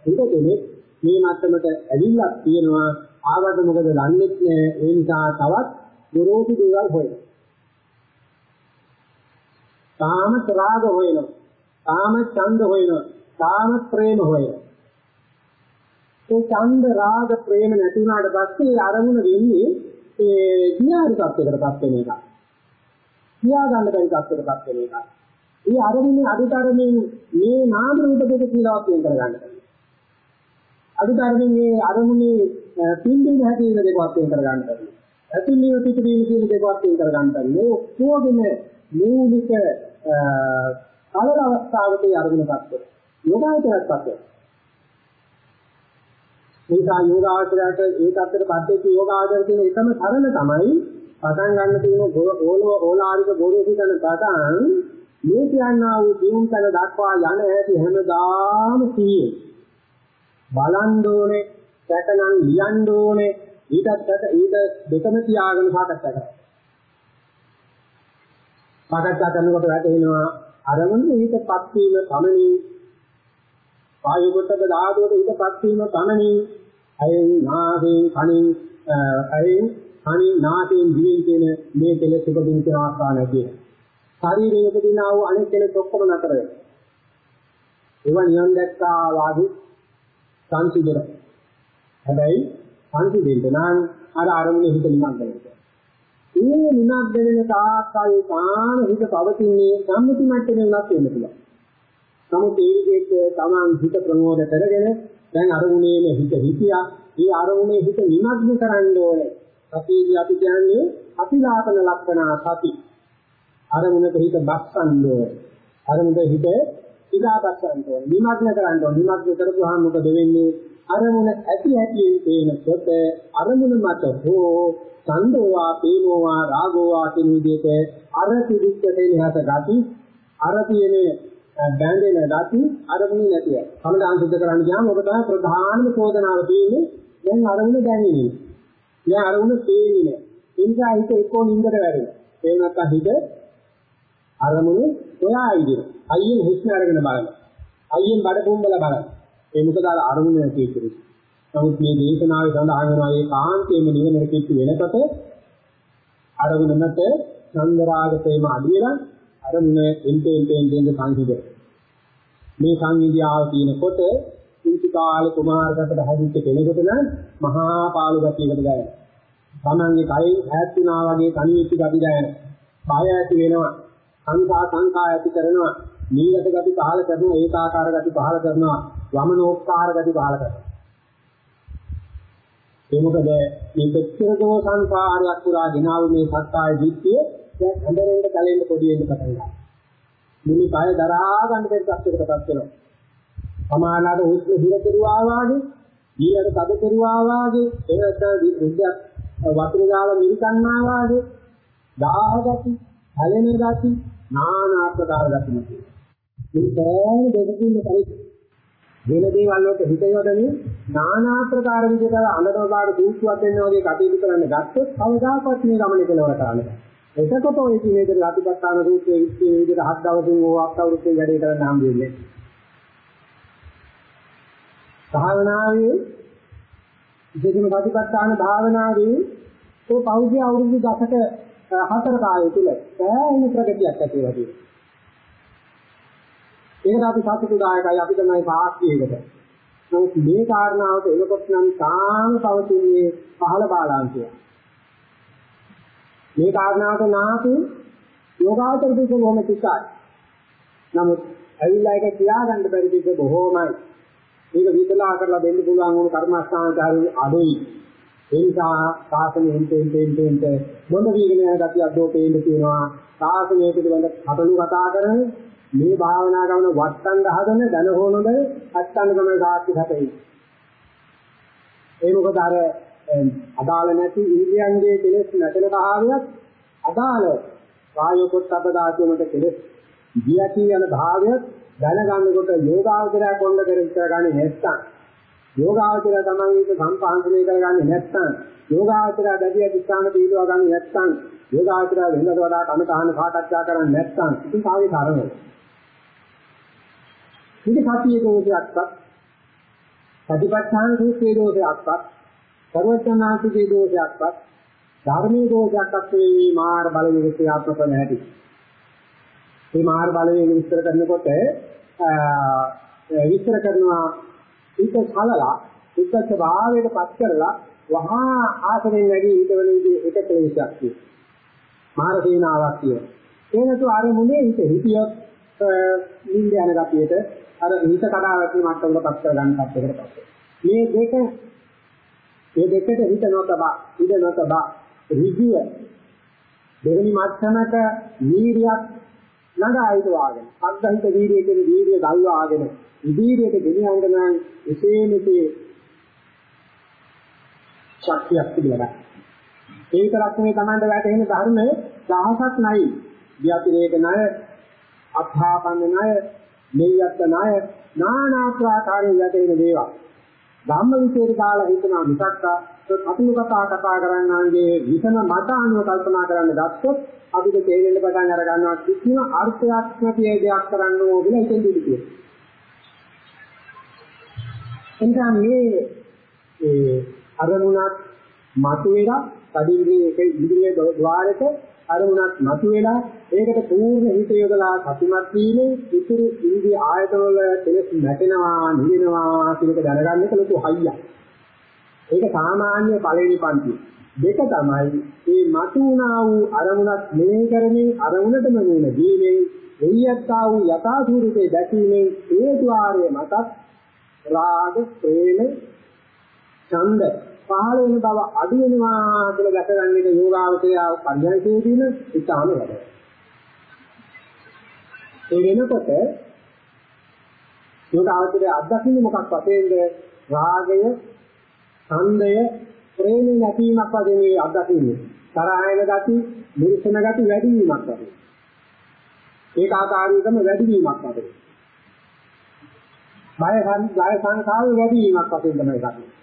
හිත කෙනෙක් මේ මට්ටමට ඇවිල්ලා තියෙනවා ආවද මොකද දන්නේ නැහැ ඒ නිසා තවත් ගොරෝසු දේවල් හොයනවා. කාම ත්‍රාග හොයනවා. කාම ඡන්ද හොයනවා. කාම ප්‍රේම හොයනවා. ඒ ඡන්ද රාග ප්‍රේම නැති වුණාට පස්සේ අරමුණ වෙන්නේ ඒ ධ්‍යාන tattකටපත් වෙන එක. ධ්‍යා ගන්න බැරි tattකටපත් වෙන එක. ඒ අරමුණේ අදුතරමින් මේ නාම රූප දෙක කියලා වෙන් කරගන්න. අදුතරමින් මේ අරමුණේ පින්දින හැටි වෙන දෙකවත් වෙන් කරගන්න. ඇතුළේ පිටිවීම කියන දෙකවත් වෙන් කරගන්න. මේ ඔක්කොගෙම මූලික කලර අවස්ථාවකදී අරමුණපත් වෙනවා. යෝගාචරයක්පත් වෙනවා. නිසා යෝගාචරයට ඒ තත්ත්වයට පද්දේක යෝගාචර කියන එකම තරණ තමයි පටන් ගන්න තියෙන ඕලෝ ඕලාරික ගෝරෝසිතන පටන් මේ කියනා වූ දියුම් තන දක්වා යන හැටි හැමදාම සීයේ බලන් ඕනේ සැකනම් ලියන්න ඕනේ. ඊටත් ඊට දෙකම තියාගෙන සාකච්ඡා කරනවා සාකච්ඡා කරනකොට වැටෙනවා අරමුණ ඊටපත් වීම පමණින් කාය කොටක ධාතුවට ඊටපත් වීම පමණින් අයෙන් නාසයෙන් කනින් අයෙන් කනින් නාසයෙන් දිවෙන් කියන මේ කෙලෙස් උපදින කියන ආකාර නැතිව ශරීරයේ උපදිනා වූ අනෙක් කෙලෙස් ඔක්කොම නතර වෙනවා. ඒවා නියම් දැක්කා වාගේ සංසිඳන හැබැයි සංසිඳෙන්න නම් අර අරමුණේ හිත නිමග්න වෙනවා ඒ නිමග්න වෙන තාක්කල් තාන හිත පවතින්නේ සම්මුති මට්ටමේ උනත් වෙන්න පුළුවන් නමුත් ඒ විදිහට තමන් හිත ප්‍රමෝද කරගෙන දැන් අරමුණේම හිත හිතියා. ඒ අරමුණේ හිත නිමග්න කරන්න ඕනේ. සතියදී අපි කියන්නේ අපිලාපන ලක්ෂණ සති. අරමුණක හිත බස්සන්න ඕනේ. අරමුණක හිත ඉදා බස්සන්න ඕනේ. නිමග්න කරන්න ඕනේ. නිමග්න කරපුවාම මොකද වෙන්නේ? අරමුණ ඇති ඇති පේනකොට අරමුණ මත හෝ ඡන්දෝවා පේනෝවා රාගෝවා කියන විදිහට අර පිළිච්ඡතේ නිහත ගති අර තියෙන බැඳෙන ගති අරමුණේ නැතිව. කමදාන් සිද්ධ කරන්න ගියාම ඔබ තමයි ප්‍රධානම චෝදනාව තියෙන්නේ. දැන් අරමුණ දැනෙන්නේ. දැන් අරමුණ තේින්නේ නැහැ. ඒ නිසා හිත එක්කෝ නින්දට වැටෙනවා. ඒ නැත්නම් හිත අරමුණ ඔයා ඉදිරිය. අයියෙන් හුස්ම අරගෙන බලන්න. අයියෙන් බඩ පොම්බල බලන්න. ඒ මොකද අර අරමුණ නැති ඉතිරි. නමුත් මේ දේශනාවේ සඳහන් වෙනවා මේ කාන්තේම නිවනට කිච්ච වෙනකොට අරමුණ නැත චන්දරාග ප්‍රේම අඩු වෙලා අරමුණ එන්ටෙන් එන්ටෙන් සංසිඳ මේ සංවිධාව තියෙනකොට කුංචි කාලේ කුමාරකට හැදිච්ච කෙනෙකුට නම් මහා පාළු ගතියකට ගෑනවා. තමන්ගේ කයින් ඈත් වුණා වගේ තනියෙච්ච ගති දැනෙනවා. බය ඇති වෙනවා. සංකා සංකා ඇති කරනවා. නීලක ගති පහල කරනවා. ඒකාකාර ගති පහල කරනවා. වමනෝපකාර ගති පහල කරනවා. ඒ මොකද මේ පෙච්චර දෝ සංසාරයක් පුරා ගෙනාවු මේ සත්‍යය දිට්ඨිය දැන් හඳරෙන්ද කලෙන්ද පොඩි වෙන්න පටන් ගන්නවා. මුනි බය දරා ගන්න බැරි තත්යකටපත් වෙනවා. සමානලාට හුස්ම හිර කෙරුවා වාගේ, ඊළඟ තද කෙරුවා වාගේ, එනත විද්‍යාවක් වතුර දාලා මිරිකන්නා වාගේ, දාහ ගති, හැලෙන ගති, নানা ආකාර ගති නෙවෙයි. මේ සෑම දෙකකින්ම පරිදි වෙන දේවල් වලට හිත යොදමින් নানা ආකාර විදිහට අඬනවාට දූෂ්‍යක් වෙන්න වගේ කටයුතු කරන්න ගත්තොත් කවදාකවත් මේ ගමනේ කෙලවර කරන්න බෑ. එතකොට ඔය විදිහට රාතිපත්තාන රූපයේ ඉස්සේ විදිහට හත් දවසින් ඕ අත් අවුරුද්දේ වැඩේ කරන්න හම්බ වෙන්නේ. භාවනාවේ ඉතින් රාතිපත්තාන භාවනාවේ ਉਹ පෞද්ගලික අවුරුදු දශක හතර කාලය තුල සෑහෙන ප්‍රගතියක් ඇති වෙලා තියෙනවා. ඒකට අපි සතුටුදායකයි අපි තමයි සාක්ෂියකට. නමුත් මේ කාරණාවට එනකොට නම් තාම පවතින්නේ පහළ බාලාංශය. මේ කාරණාවට නාතු යෝගාවතර දෙක බොහොම තිකයි. නමුත් ඇවිල්ලා එක කියා ගන්න බැරි දෙක බොහොමයි. මේක විතලා කරලා දෙන්න පුළුවන් වුණු කර්මස්ථානකාරී අඩුයි. ඒ නිසා සාසනෙ හිතෙන් තෙන් තෙන් මොන වීගෙන යන ගතිය අදෝ පේන්න තියෙනවා. සාසනය පිළිබඳ කටළු කතා කරන මේ භාවනා ගමන වත්තන් හදන දන හොනොද අත්තන් ගමන සාක්ෂි හතේ. ඒ මොකද අර අදාළ නැති ඉන්ද්‍රියන්ගේ කෙලෙස් නැතන භාවයක් අදාළ වායු පොට්ටබ්බ ධාතුවකට කෙලෙස් ගියටි යන භාවයක් දැනගන්නකොට යෝගාවචරය කොණ්ඩ කර කරගන්නේ නැත්තම් යෝගාවචරය තමයි ඒක සම්පාදනය කරගන්නේ නැත්තම් යෝගාවචරය දැඩිය දිස්ත්‍රාණ දීලවා ගන්න නැත්තම් යෝගාවචරය වෙනකට වඩා කම තහන සාකච්ඡා කරන්නේ නැත්තම් ඉතින් කාගේ තරමද ඉතින් සතියේ දෝෂයක්වත් සතිපට්ඨාන සූත්‍රයේ දෝෂයක්වත් සර්වඥාන්තිගේ දෝෂයක්වත් ධර්මයේ දෝෂයක්වත් මේ මාර බලවේග ක්‍රියාත්මක නැහැටි. මේ මාර බලවේග විස්තර කරනකොට විස්තර කරනවා ඒක කලලා උද්දච්ච භාවයට පත් කරලා වහා ආසනෙන් වැඩි ඊටවල විදිහ එක ක්ලේශයක් තියෙනවා. මාර සේනාවක් තියෙනවා. ඒ නැතු අර මුනේ හිත හිතියොත් නිින්ද යන ගතියට අර හිත කඩා වැටීම මට්ටමකට පත් කර ගන්න පැත්තකට පස්සේ. මේ දෙක මේ දෙකට හිත නොතබා ඉඳ නොතබා ඍජුව දෙවෙනි මට්ටමක වීරියක් නඩායිද වාගෙන අග්ගහිත වීරිය කියන වීරිය ගල්වාගෙන ඉදිරියට ගෙනියන්න නම් එසේ මෙසේ ශක්තියක් තිබුණා. ඒකලක් මේ Tamanda වැටෙන ධර්ම දහසක් නැයි. වියතිරේක ණය, අත්ථාපන්න ණය, මෙයත් ණය, නානා ප්‍රාකාරයෙන් වැටෙන දේවල්. ධම්ම විචේත දාලා හිතනවා මිසක් කතුණු කතා කතා කරන්නාගේ විසම මත අනුව කල්පනා කරන්න ගත්තොත් අපිට තේරෙන්න පටන් අර ගන්නවා කිසිම අර්ථයක් නැති දෙයක් කරන්න ඕන කියලා හිතෙන් දිලිතියි. එනිසා මේ ඒ අරමුණක් මතුවෙලා කඩින්ගේ එක ඉන්ද්‍රිය ద్వාරක අරමුණක් මතුවෙලා ඒකට පූර්ණ හිත යොදලා සතුටක් වීමෙන් ඉතුරු ඉන්දිය ආයතවල කෙලස් නැටෙනවා නිවෙනවා කියන එක දැනගන්න එක ලොකු හයියක්. ඒක සාමාන්‍ය පළවෙනි පන්තිය. දෙක තමයි මේ මතුණා වූ අරමුණක් මෙහෙය කරමින් අරමුණටම මුණ දීමෙන් එයියත්තා වූ යථා ස්වરૂපේ දැකීමෙන් ඒ ద్వාරයේ මතත් රාග ප්‍රේම ඡන්ද පහළ වෙන බව අඩු වෙනවා කියලා දැකගන්න එක යෝගාවචරය පරිඥාසේදීන ඉතාම වැඩ. ඒ වෙනකොට යෝගාවචරය අත්දකින්නේ මොකක් වශයෙන්ද? රාගය, ඡන්දය, ප්‍රේමී නැතිවීමක් වශයෙන් මේ අත්දකින්නේ. තරහයන ගති, නිර්සන ගති වැඩි වීමක් වශයෙන්. ඒකාකාරීකම වැඩි වීමක් වශයෙන්. බය බය සංඛාරය වැඩි වීමක් වශයෙන් තමයි ගන්නේ.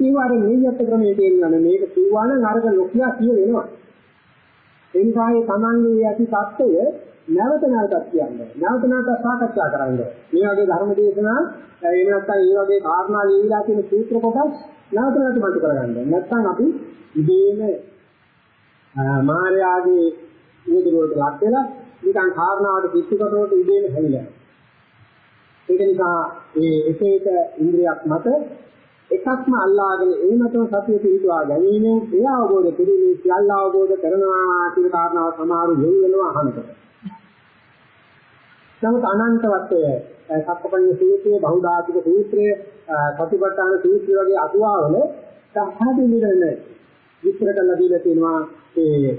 කිව්වා අර නියත ක්‍රමයේ තියෙනවා මේක කිව්වා නම් අරක ලොකියා කිය වෙනවා එනිසායේ Tamange ඇති සත්‍යය නැවත නැවතත් කියන්නේ. නැවත නැවතත් සාකච්ඡා කරන්නේ. මේ වගේ ධර්ම දේශනා එහෙම නැත්නම් මේ වගේ කාරණා ලියලා තියෙන සූත්‍ර කොටස් නැවත නැවත මතු කරගන්න. නැත්නම් අපි ඉබේම මායාවේ නියුදුරට ලක් වෙලා නිකන් කාරණාවට පිටුකටවට ඉබේම හැලිලා ඒක නිසා මේ එක එක ඉන්ද්‍රියක් මත එකක්ම අල්ලාගෙන ඒ මතම සතිය පිළිතුවා ගැනීමෙන් ඒ අවබෝධ කිරීමේ සියල්ල අවබෝධ කරනවා කියන කාරණාව සමහරු වෙන වෙනවා අහනකොට. නමුත් අනන්තවත්ය සත්පඤ්ඤ සූත්‍රයේ බහුධාතුක සූත්‍රයේ සතිපට්ඨාන සූත්‍රය වගේ අටුවාවල සහදී නිරන විස්තර කරලා දීලා තියෙනවා ඒ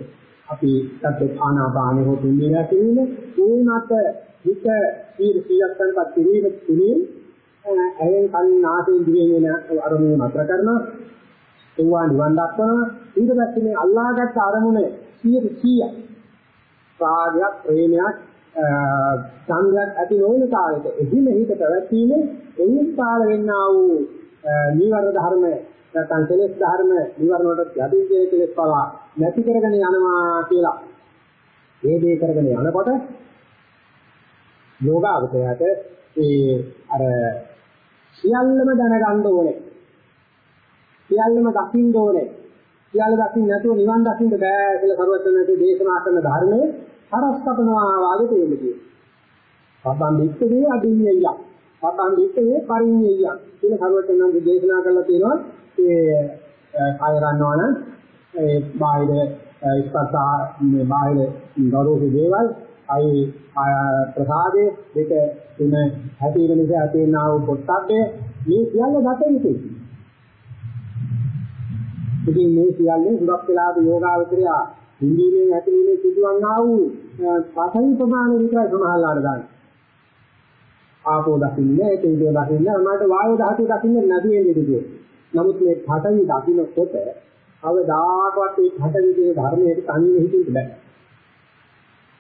අපි සත්‍ය ආනාපානෙ හෝ තුන්දෙනා කියන්නේ ඒ මත හිත සීල සීලස්සන්පත් කිරීම තුලින් ඇයෙන් කන් නාසයෙන් දිවෙන් එන අරමුණ නතර කරනවා. ඒවා නිවන් දක්වනවා. ඊට පස්සේ මේ අල්ලාහගත් අරමුණ 100 රාගයක් ප්‍රේමයක් සංගයක් ඇති නොවන කාලෙට එහිම හිත පැවැත්වීමෙන් එයින් පාල වෙන්නා වූ නීවරණ ධර්ම නැත්නම් කෙලෙස් ධර්ම නීවරණ වලට යටින් කෙලෙස් පවා නැති කරගෙන යනවා කියලා මේ දේ කරගෙන යනකොට යෝගාවචරයට ඒ අර සියල්ලම දැනගන්න ඕනේ. සියල්ලම දකින්න ඕනේ. සියල්ල දකින්න නැතුව නිවන් දකින්න බෑ කියලා කරුවචනයේ දේශනා කරන ධර්මයේ හරස්කපනවා වාගේ තේරෙන්නේ. පබ්බන් විත්තේ අදින්නිය. පබ්බන් විත්තේ පරිඤ්ඤය කියලා කරුවචනයේ දේශනා කරලා තියෙනවා. ඒ කාය රන්නවන ඒ බාහිර ස්පර්ශා මේ බාහිර ගෞරව දේවල් අයි ප්‍රසාදේ දෙක තුන ඇති වෙන නිසා ඇති වෙනා වූ පොට්ටබ්බේ මේ සියල්ල දත යුතුයි. ඉතින් මේ සියල්ලේ හුඟක් වෙලාද යෝගාවචරය හිඳීමේ ඇතිවීමේ සිදුවන්නා වූ පසවි ප්‍රමාණ විතරයි සමහරලාට ගන්න. ආපෝ දකින්නේ තේජෝ දකින්නේ අනාට වායෝ ධාතු දකින්නේ නැති වෙන්නේ නමුත් මේ පඨවි දකින්නකොට අවදාකවත් මේ පඨවිගේ ධර්මයේ තනියෙ හිතෙන්න බෑ.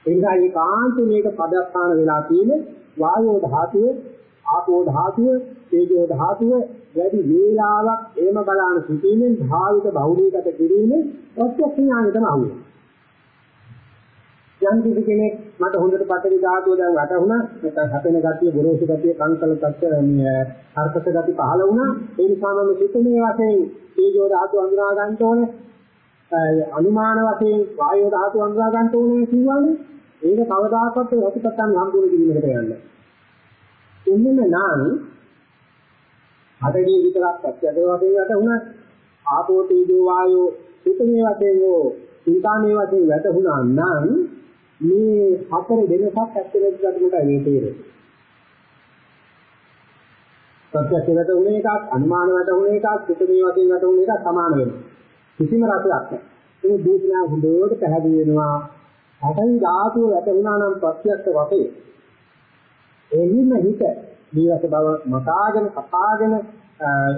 ඒ නිසා මේ කාන්ත මේක පදස්ථාන වෙලා තියෙන්නේ වායෝ ධාතුව, ආපෝ ධාතුව, තේජෝ ධාතුව වැඩි වේලාවක් එහෙම බලන සිටීමෙන් භාවිත බහුලීගත කිරීමෙන් ප්‍රත්‍යක්ෂ ඥානෙටම අහුවෙනවා. යම් කිසි කෙනෙක් මට හොඳට පතරි ධාතුව දැන් වැටුණා නැත්නම් හැපෙන ගතිය ගොරෝසු ගතිය කංකල තත්ත්ව මේ හර්පස ගති පහළ වුණා ඒ නිසා මම සිතේ වශයෙන් තේජෝ ධාතුව අඳුනා ගන්න ඕනේ අනුමාන වශයෙන් වායෝ ධාතුව අඳුනා ගන්න ඕනේ කියවනේ ඒක කවදාකවත් රතිපත්තන් සම්පූර්ණ කිරීමකට යන්නේ එන්නෙම නම් හතරේ විතරක් ප්‍රත්‍යද වශයෙන් වැටුණා ආපෝ තේජෝ වායෝ සිතේ වශයෙන් හෝ චින්තාමේ වශයෙන් වැටුණා නම් මේ හතර වෙනසක් ඇත්තටම ගන්නකොට මේ තේරෙන්නේ. ප්‍රත්‍යක්ෂ වැටුනේ එකක්, අනුමාන වැටුනේ එකක්, සුතමේ වශයෙන් වැටුනේ එකක් සමාන වෙනවා. කිසිම රසයක් නැහැ. මේ දේශනා හොඳට පැහැදිලි වෙනවා. හතරයි ධාතුව වැටුණා නම් ප්‍රත්‍යක්ෂ වශයෙන් එහිම හිත දීවස බව මතාගෙන කපාගෙන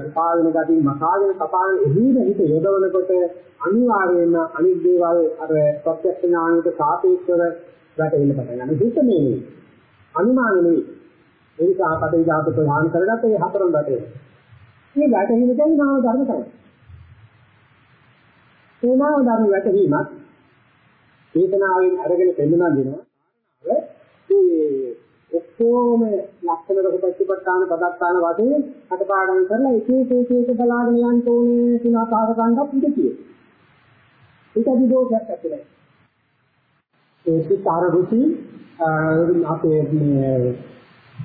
උපාදින ගතිය මකාගෙන කපාගෙන එහිම හිත යොදවනකොට අනිවාර්යයෙන්ම අනිත් දේවල් අර ප්‍රත්‍යක්ෂ ඥානයට සාපේක්ෂව වැටෙන්න පටන් ගන්නවා. හිත නෙමෙයි. අනුමාන නෙමෙයි. ඒ නිසා පටවි ධාතු ප්‍රධාන කරගත්ත මේ හතරම වැටෙනවා. මේ වැටෙන දැන් නාම ධර්ම තමයි. ඒ නාම ධර්ම වැටීමත් චේතනාවෙන් අරගෙන පෙන්වනවා දෙනවා. ඒ ඔක්කොම ලක්ෂණ රසපච්චපට්ඨාන පදත්තාන වශයෙන් අටපාඩම් කරලා එක එක එක එක බලාගෙන යන්න ඕනේ කියන ආකාර ගන්නත් ඉඳතියි. ඒක දිදෝෂයක් ඇතුලේ. ඒ සිතාර රුචි අපේ මේ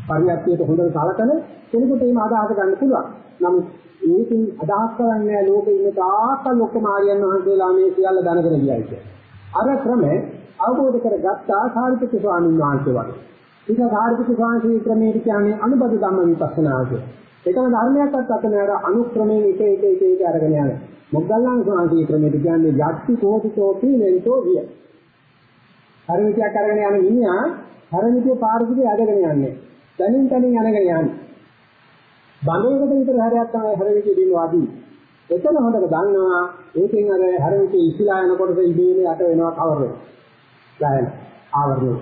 පරියත්තියට හොඳට සලකන කෙනෙකුට එහෙම අදහස ගන්න පුළුවන්. නමුත් ඒකෙන් අදහස් කරන්නේ ලෝකේ ඉන්න තාක්කල් ඔක්කොම ආර්යයන් වහන්සේලා මේ සියල්ල දැනගෙන ගියයි කියන්නේ. අර ක්‍රමය අවබෝධ කරගත්තා සාරිපුත්‍ර ස්වාමීන් වහන්සේ වගේ. ඒක සාරිපුත්‍ර ස්වාමීන් ක්‍රමයේ කියන්නේ අනුබද ධම්ම විපස්සනාව කියන්නේ. ඒකම ධර්මයක්වත් අත නෑර අනුක්‍රමයෙන් එක එක එක එක අරගෙන යන. මොග්ගල්ලාන ස්වාමීන් ක්‍රමයේ කියන්නේ යක්ති කෝටි කෝටි නෙන්තෝ විය. හරියටක් අරගෙන යන මිනිහා හරියට පාරදිගේ අදගෙන යන්නේ. තනින් තනින් යනගෙන යන්නේ. බඳුනකට විතර හැරයක් තමයි හරියට දෙන්නවාදී. එතන හොඳට දන්නවා ඒකෙන් අර හරියට ඉස්ලා යනකොට ඉබේම යට වෙනවා කවර වෙනවා. ගායන ආවරණය.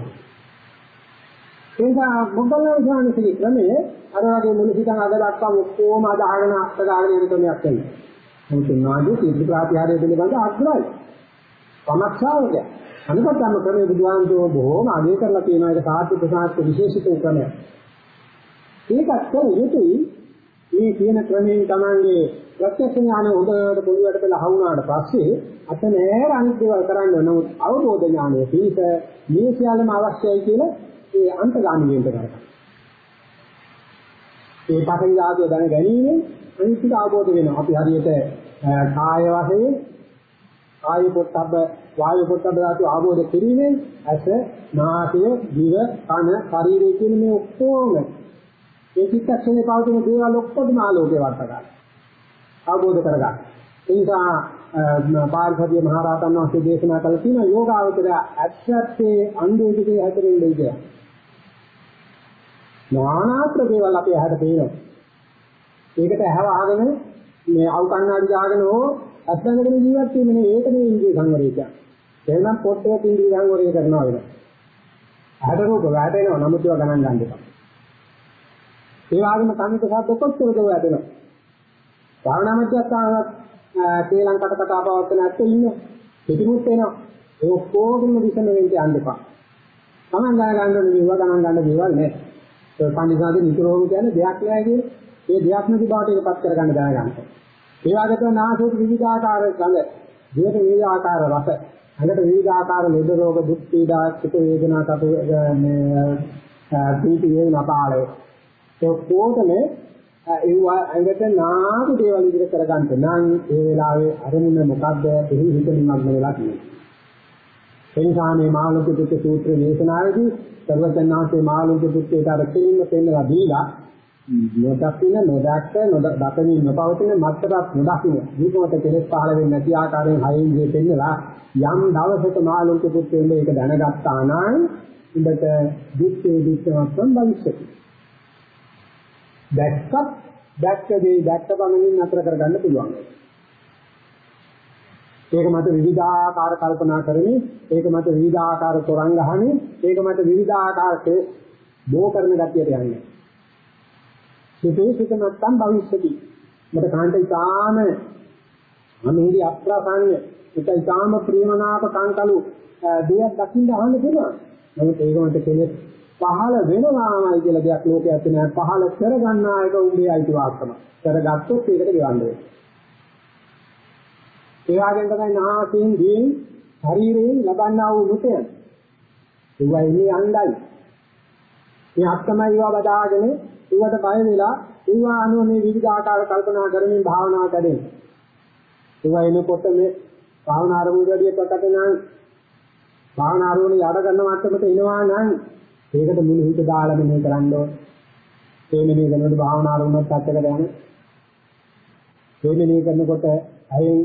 ඒක මොග්ගල්ලාන ස්වාමීන්ගේ ක්‍රමයේ අර වගේ මුළු හිතන අද දක්වා ඔක්කොම අදහගෙන අත්දාගෙන යන ක්‍රමයක් තියෙනවා. මොකද නාදී සිද්ධ ප්‍රාතිහාරය පිළිබඳ අග්‍රයි. සමක්ෂාවක. අනිත් ධර්ම ක්‍රමයේ බුදුහාමුදුරුවෝ බොහෝම අගය කරලා තියෙනවා ඒක සාහිත්‍ය ප්‍රසාරක විශේෂිත ක්‍රමයක්. ඒකත් කොහොමදයි මේ කියන ක්‍රමයෙන් Tamange ප්‍රත්‍යක්ෂ ඥාන හොඳට පොළොවට පෙළ හවුනාට පස්සේ අත නෑර අනිත් දේවල් කරන්න නමුත් අවබෝධ ඥානය පිහිට මේ සියල්ලම අවශ්‍යයි කියලා ඒ අන්තගාමී වෙන්න කරගන්න. ඒ පඨවි ධාතුව දැන ගැනීම අනිත්‍ය අවබෝධ වෙනවා. අපි හරියට කාය වශයෙන් කාය පොට්ටබ්බ වායු පොට්ටබ්බ ධාතු අවබෝධ කිරීමෙන් ඇස, නාසය, දිව, කන, ශරීරය කියන මේ ඔක්කොම ඒ චිත්තක්ෂණේ පවතින දේවල් ඔක්කොම ආලෝකේ වර්තකයි. අවබෝධ කරගන්න. ඒ නිසා පාරිසද්‍ය මහ රහතන් වහන්සේ දේශනා කළ තියෙන යෝගාවචර ඇත්තත්තේ අන්දේකේ හැතරෙන්නේ කියලා. නානාත්‍ර දේවල් අපේ ඇහැට පේනවා. ඒකට ඇහව අහගෙන මේ අවු කන්නාඩි දාගෙන හෝ අත්දැකගෙන ජීවත් වෙන්නේ නේ ඒක නේ ඉන්ද්‍රිය සංවරය කියන්නේ. එහෙනම් පොට්ටේට ඉන්ද්‍රිය සංවරය කරනවා වෙන. ඇහැට රූප වැටෙනවා නමුත් ඒවා ගණන් ගන්න එපා. ඒ වගේම කනික සත් ඔක්කොම වැටෙනවා. භාවනා මධ්‍යස්ථානවත් ශ්‍රී ලංකාවට කතා පවත්වන ඇත්තෝ ඉන්නේ. පිටිමුත් වෙනවා. ඒ ඔක්කොගෙම විසම වෙන්න යන්න එපා. Taman ගණන් ගන්න ඕනේ මේවා ගණන් ගන්න දේවල් නෑ. ඒ පන්දිසාවේ නිතරම කියන්නේ දෙයක් නෑ කියන්නේ. ඒ දෙයක් නැති බවට ඒකපත් කරගන්න දැනගන්න. ඒ වගේම නාසයට විවිධාකාර ගඳ, දිවට විවිධාකාර රස, අඟට විවිධාකාර ලෙඩ රෝග, දුක් පීඩා, සුඛ වේදනා, කප මේ පීති වේදනා පාළේ. ඒ කොටම ඒවා ඇඟට නාමු දේවල් විදිහට කරගන්න. නම් ඒ වෙලාවේ අරමුණ මොකද්ද? එහි හිත නිමග්න වෙලා තියෙන්නේ. එනිසා මේ මාළුක පුත්‍ර සූත්‍ර දේශනාවේදී සර්වඥාන්සේ මාළුක පුත්‍රයට අර කෙලින්ම පෙන්නලා දීලා නොදකින්න නොදක්ක නොදකින්න නොපවතින මත්තරක් නොදකින්න මේකමත කෙලෙස් පහළ වෙන්නේ නැති ආකාරයෙන් හයින් දී පෙන්නලා යම් දවසක මාළුක පුත්‍රයෙන්ද ඒක දැනගත්තා නම් උඹට දුක්ඛේ දුක්ඛවත්ම් භවිෂ්‍යති දැක්කත් දැක්ක දේ දැක්ක පමණින් නතර කරගන්න පුළුවන්. ඒක මත විවිධාකාර කල්පනා කරමින් ඒක මත විවිධාකාර තොරන් ගහමින් ඒක මත විවිධාකාරක බෝ කරන ගතියට යන්නේ. සිතේ සිත නැත්තම් භවිෂ්‍යති. මට කාන්ත ඉතාම අමේරි අප්‍රසන්න ඒක ඉතාම ප්‍රේමනාප කාන්තලු දෙයක් දකින්න අහන්න පුළුවන්. නමුත් ඒක මත කෙනෙක් පහළ වෙනවාමයි කියලා දෙයක් ලෝකයේ ඇත්තේ නැහැ. පහළ කරගන්නා එක උඹේ අයිතිවාසිකම. කරගත්තොත් ඒකට ගෙවන්න වෙනවා. ඒ වගේම තමයි නාසයෙන් දීන් ශරීරයෙන් ලබන්නා වූ මුතයන්. ඒවා ඉන්නේ අණ්ඩයි. මේ අත්තමයි ඒවා බදාගෙන ඒවට බය වෙලා ඒවා අනුව මේ විවිධ ආකාර කල්පනා කරමින් භාවනා කරමින් ඒවා එනකොට මේ භාවනා ආරමුණු වැඩි එකට නම් භාවනා ආරමුණු යඩ ගන්න මට්ටමට එනවා නම් ඒකට මුළු හිත දාලා මෙහෙ කරන්න ඕන. ඒ මෙහෙ කරනකොට භාවනා වුණත් පැත්තකට යන. ඒ මෙහෙ කරනකොට අයින්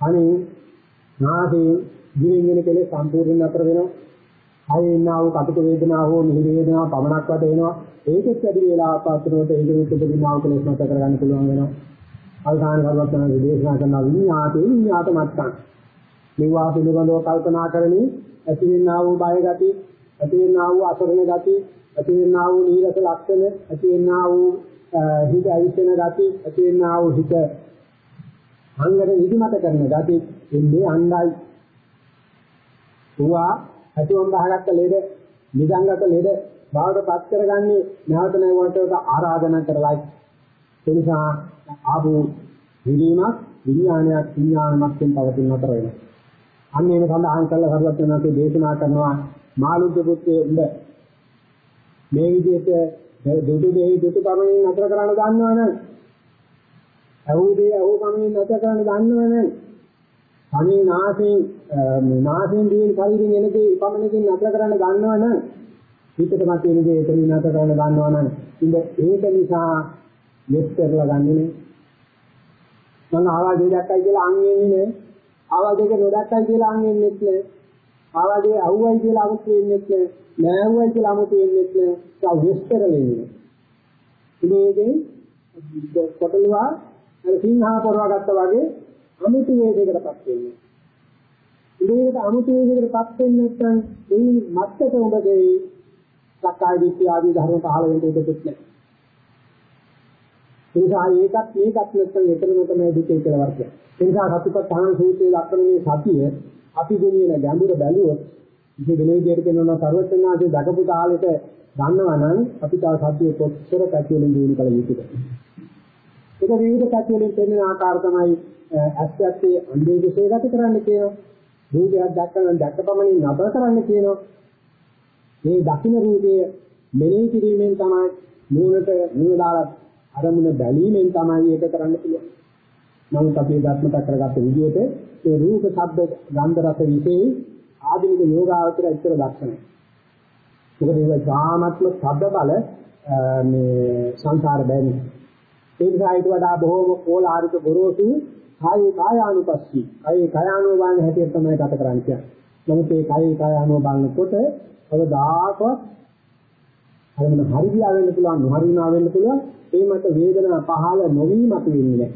අනේ නාදී ජීවින් වෙන කෙලෙස් සම්පූර්ණ නතර වෙනවා. ආයේ ඉන්නා වූ කටුක වේදනාව හෝ මිහිරි වේදනාව පමණක් වට එනවා. ඒකෙත් වැඩි වේලාවක් පාත්‍රවට ඒක උපදිනාව කෙලෙස් නතර කරගන්න පුළුවන් වෙනවා. අවසාන කරුණක් තමයි දේශනා කරන විඤ්ඤාතේ විඤ්ඤාත මත්තන්. මේවා පිළිබඳව කල්පනා කරමින් ඇතිවෙනා වූ බය ගති ඇති වෙනා වූ අසරණ ගති, ඇති වෙනා වූ නීරස ලක්ෂණ, ඇති වෙනා වූ හිත අවිසෙන ගති, ඇති වෙනා වූ හිත අංගර නිදිමත කරන ගති ඉන්නේ අණ්ඩයි. උවා ඇතුම් බහගත්ත ලෙඩ, නිදංගත ලෙඩ බවට පත් කරගන්නේ නැවත නැවතට ආරාධනා කරලයි. ඒ නිසා ආපු විදීමක් විඥානයක් විඥානමත් පවතින අතර වෙනවා. අන්න ඒක සඳහන් කළ හරුවත් වෙනාගේ දේශනා කරනවා මාළුද්ද පුත්‍රය උඹ මේ විදිහට දුටු දෙහි දුටු පමණින් නතර කරන්න දන්නවනම් අහුදේ අහු පමණින් නතර කරන්න දන්නවනම් අනේ නාසයෙන් මේ නාසයෙන් දින ශරීරයෙන් එන දේ පමණකින් නතර කරන්න දන්නවනම් හිතට මතුවෙන දේ එතනින් නතර කරන්න දන්නවනම් ඉතින් ඒක නිසා මෙත් කරලා ගන්නේ මම ආවාදේ දැක්කයි කියලා අංගෙන්නේ නේ ආවාදේක නොදැක්කයි කියලා අංගෙන්නේ නැහැ ආවගේ අහුවයි කියලා අමුතු වෙන්නේ නැහැ. නෑවුවයි කියලා අමුතු වෙන්නේ නැහැ. ඒක විස්තර වෙන්නේ. ඉතින් කොටලවා අර සිංහා පොරවා ගත්තා වගේ අමුතු වේදයකටපත් වෙන්නේ. ඉතින්කට අමුතු වේදයකටපත් වෙන්නේ නැත්නම් මේ මත්තක උඹගේ සක්කාය දිට්ඨිය ආදී ධර්ම පහළ වෙන්න දෙයක් නැහැ. නිසා ඒකත් මේකත් නැත්නම් එතනම තමයි දුකේ කියලා වර්ගය. ඒ නිසා සතිපට්ඨාන සූත්‍රයේ ලක්ෂණයේ සතිය අපි ගෙනියන ගැඹුර බැලුවොත් ඉතින් වෙන විදිහට කියනවා සර්වඥාන්සේ දකපු කාලෙට ගන්නවා නම් අපි තා සත්‍යයේ කොච්චර පැතිවලින් දිනු කළ යුතුද? ඒක විවිධ පැතිවලින් තේරෙන ආකාර තමයි ඇත්තත්තේ අන්දේ විශේෂ ගත කරන්න කියනවා. රූපයක් දැක්කම දැක්කපමණින් නතර කරන්න කියනවා. මේ දකින්න රූපය මෙනෙහි කිරීමෙන් තමයි නුවණට නුවණාලා අරමුණ බැලීමෙන් තමයි ඒක කරන්න පුළුවන්. නමුත් අපි ධර්මත කරගත්ත විදිහට ඒ රූප, ශබ්ද, ගන්ධ, රස, විශේෂ ආධුනික යෝගාවචර ඉතර දක්ෂණය. මොකද ඒක සාමත්ම ශබ්ද බල මේ සංසාර බැරි. ඒ නිසා ඊට වඩා බොහෝම ඕලාරික ගොරෝසු කායේ කායානුපස්සී. කායේ කායානුබාන හැටියට තමයි ගත කරන්නේ. නමුත් ඒ කායේ කායානුබානකොට අවදාකවත් අර මොන හරි ගියා වෙන්න පුළුවන් නොහරිනා වෙන්න පුළුවන් ඒ මත වේදනා පහළ නොවීමක් වෙන්නේ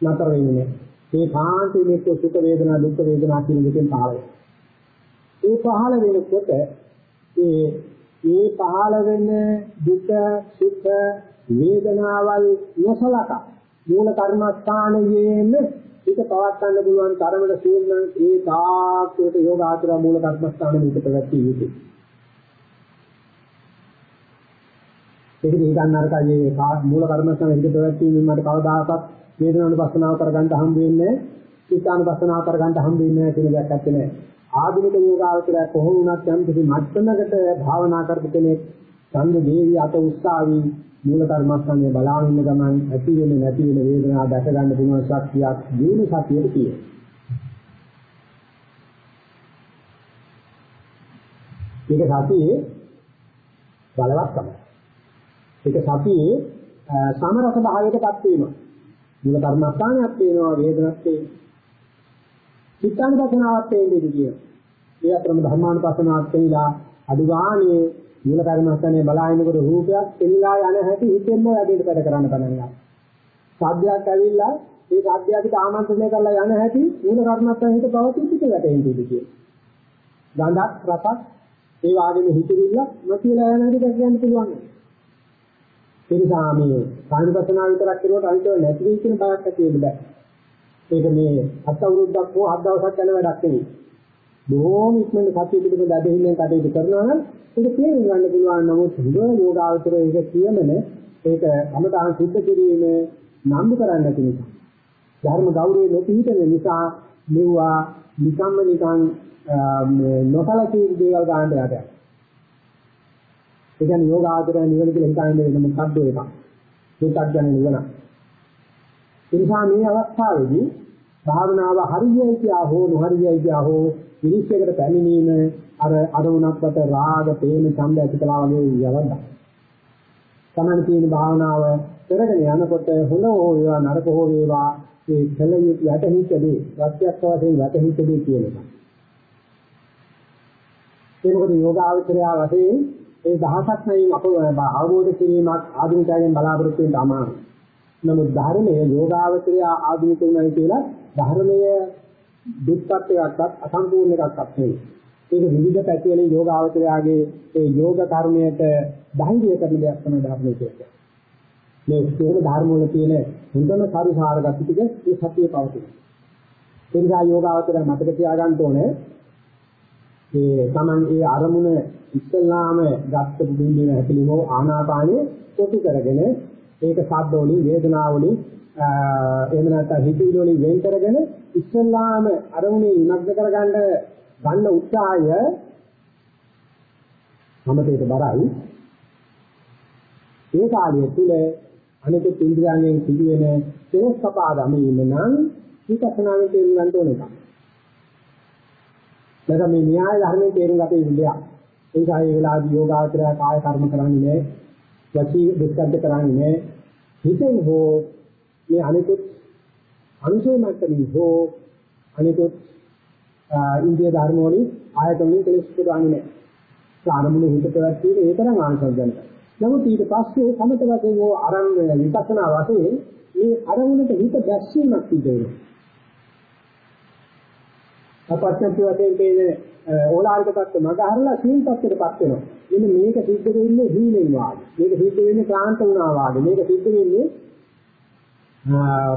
නැහැ නතර වෙන්නේ නැහැ ඒ කාන්තේ මේක සුඛ වේදනා දුක්ඛ වේදනා කියන දෙකෙන් පහළ ඒ පහළ වෙනකොට ඒ ඒ පහළ වෙන දුක සුඛ වේදනාවල් නොසලක. මූල කර්මස්ථානයේම හිත පවත් ගන්න පුළුවන් තරමට සියුම් ඒ තාක්ෂයට යෝගාචර මූල කර්මස්ථානෙ විකට වැටී යුතුයි. ඒක නිකන් අරකයි මේ මූල කර්මස්ථාන හිත ප්‍රවැත්වීමෙන් මට කවදාකවත් වේදනානුපස්සනාව කරගන්න හම් වෙන්නේ චිත්තානුපස්සනාව කරගන්න හම් වෙන්නේ නැහැ කියන දෙයක් ඇත්තේ නැහැ. ආධුනික යෝගාවචරය කොහොම වුණත් යම් කිසි මට්ටමකට භාවනා කරපු කෙනෙක් ඡන්ද දේවි අත උස්සාවි මූල කර්මස්ථානයේ බලාගෙන ඉන්න ගමන් ඇති වෙන්නේ නැති වෙන වේදනාව දැක ගන්න පුළුවන් ශක්තියක් ජීවන සතියේ තියෙනවා. මේක සතියේ බලවත් තමයි. ඒක සතියේ සමරස භාවයකටපත් වීම. මූල කර්මස්ථානයක් පේනවා වේදනක් පේනවා. චිත්තානුපස්සනාවක් පේන්නේ කියන. ඒ අතරම ධර්මානුපස්සනාවක් පේලා අදුගාණේ මූල කර්මස්ථානයේ බලාගෙනකොට රූපයක් එල්ලා යන හැටි හිතෙන්ම වැඩේට වැඩ කරන්න පටන් ගන්නවා. සාධ්‍යයක් ඇවිල්ලා ඒ සාධ්‍යයට ආමන්ත්‍රණය කරලා යන හැටි මූල කර්මස්ථානයේ හිත පවතින පිට වැටෙන්නේ කියන. ගඳක් රසක් ඒ වගේම හිතවිල්ල නැතිලා යන හැටි දැක ගන්න පුළුවන්. ඒ නිසා මේ කායනපතනාව විතරක් කරුවට අනිතව නැති වෙයි කියන බයක් ඇති වෙන්න බෑ. ඒක මේ හත් අවුරුද්දක් හෝ හත් දවසක් යන වැඩක් නෙවෙයි. බොහෝම ඉක්මනට සතිය පිළිබඳ අධිහිමියෙන් කටයුතු කරනවා නම් ඒක තේරුම් ගන්න පුළුවන් නමුත් හොඳ යෝගාවචරය ඒක කියමන ඒක අමතාන් සිද්ධ කිරීම නම්බු කරන්න නැති නිසා. ධර්ම ගෞරවය නොපිහිටන නිසා මෙවුවා නිකම්ම නිකන් නොකලකී දේවල් ගන්න යට. ඒ කියන්නේ යෝග ආචරණ නිවන කියලා හිතන්නේ වෙන මොකද්ද ඒක? ඒකක් ගැන නිවන. ඒ නිසා මේ අවස්ථාවේදී භාවනාව හරියයි කියා හෝ නොහරියයි කියා හෝ විනිශ්චයකට පැමිණීම අර අරමුණක්කට රාග, තේන, ඡන්ද ඇතිකලා වගේ යවන්න. තමන් කියන භාවනාව කරගෙන යනකොට හොඳ හෝ වේවා නරක හෝ වේවා ඒ කලිය යටහිතදී ප්‍රත්‍යක්ෂ වශයෙන් යටහිතදී කියන එක. ඒ මොකද යෝගාවචරය වශයෙන් ඒ දහසක් නෙයින් අප අවබෝධ කිරීමක් ආධුනිකයන් බලාපොරොත්තු වෙන්න අමාරුයි. නමුත් ධර්මයේ යෝගාවචරය ආධුනිකුණයි කියලා ධර්මයේ දුක්පත්යක්වත් අසම්පූර්ණ එකක්වත් නෙවෙයි. ඒක විවිධ පැති වලින් යෝගාවචරයාගේ ඒ යෝග කර්මයට ධෛර්යය කරන දෙයක් තමයි ධර්මයේ කියන්නේ. මේ සියලු ධර්ම වල තියෙන හොඳම පරිහාර ගති ටික ඒ සතිය පවතින. ඒ නිසා යෝගාවචරය මතක තියාගන්න ඕනේ ඒ Taman ඒ අරමුණ ඉස්සල්ලාම ගත්ත බුදින්දින හැකලිම ආනාපානිය කොටු කරගෙන ඒක ශබ්ද වලින් වේදනා වලින් එහෙම නැත්නම් හිතවිලි වලින් වෙන් කරගෙන ඉස්සල්ලාම අරමුණේ නිමග්න කරගන්න ගන්න උත්සාහය සමතේට බරයි ඒ කාලය තුල අනිකුත් ඉන්ද්‍රියයන්ගෙන් සිදුවෙන කෙලස් කපා දමීම නම් විපස්සනාවේ තේරුම් ගන්න ඕන එකක්. නැත්නම් මේ න්‍යාය ධර්මයේ තේරුම් ගත යුතු දෙයක්. ඒ නිසා ඒ වෙලාවේදී යෝගාචරය කාය කර්ම කරන්නේ නැහැ. වචී දුක්ඛද්ද කරන්නේ නැහැ. හිතෙන් හෝ මේ අනිකුත් අනුසය මට්ටමින් හෝ අනිකුත් ඉන්දිය ධර්ම වලින් ආයතන වලින් කෙලස් පුරන්නේ නැහැ. සාරමුණේ හිත පැවැත්වීම ඒ තරම් ආංශජනක. නමුත් ඊට පස්සේ සමත වශයෙන් හෝ අරන් විපස්සනා වශයෙන් මේ අරමුණට හිත දැස්සීමක් සිදු වෙනවා. අපත්‍යන්ත වශයෙන් තේන ඕලාරික තත්ත්ව මග හරලා සීන් තත්ත්වයටපත් වෙනවා. මෙන්න මේක සිද්ධ වෙන්නේ හීනෙන් වාගේ. මේක සිද්ධ වෙන්නේ ක්ලාන්ත වුණා වාගේ. මේක සිද්ධ වෙන්නේ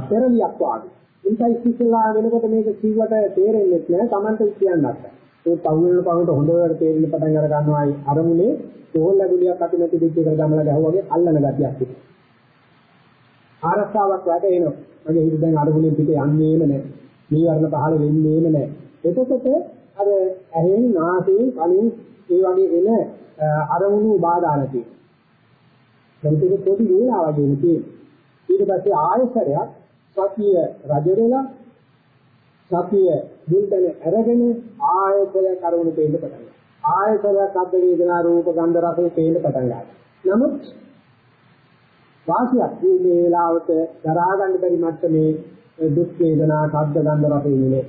පෙරලියක් වාගේ. ඉන්සයි සිස්සලා වෙනකොට මේක කිව්වට තේරෙන්නේ නැහැ. Tamanta කියන්නත්. ඒ පවුලන පවුලට හොඳට තේරෙන්න පටන් අර ගන්නවායි අරමුණේ තෝල් ලැබුලියක් අතු නැති දෙයක් එකට ගමලා ගැහුවාගේ අල්ලන ගතියක් තිබෙනවා. ආරස්සාවක් වැටෙනවා. මගේ හිත දැන් අරමුණෙන් පිට යන්නේම නැහැ. නීවරණ පහළ වෙන්නේම නැහැ. එතකොට අර ඇහෙන් නාසයෙන් කනින් ඒ වගේ එන අරමුණු බාධා නැති. දැන් පොඩි වේලාවක් දෙන්න තියෙනවා. ඊට පස්සේ ආයසරයක් සතිය රජ වෙලා සතිය මුල්තන අරගෙන ආයතය කරුණු දෙන්න පටන් ගන්නවා. ආයතනයක් අද්ද වේදනා රූප ගන්ධ රස තේන්න පටන් ගන්නවා. නමුත් වාසියක් මේ වෙලාවට දරා ගන්න බැරි මට්ටමේ දුක් වේදනා ශබ්ද ගන්ධ රස ඉන්නේ.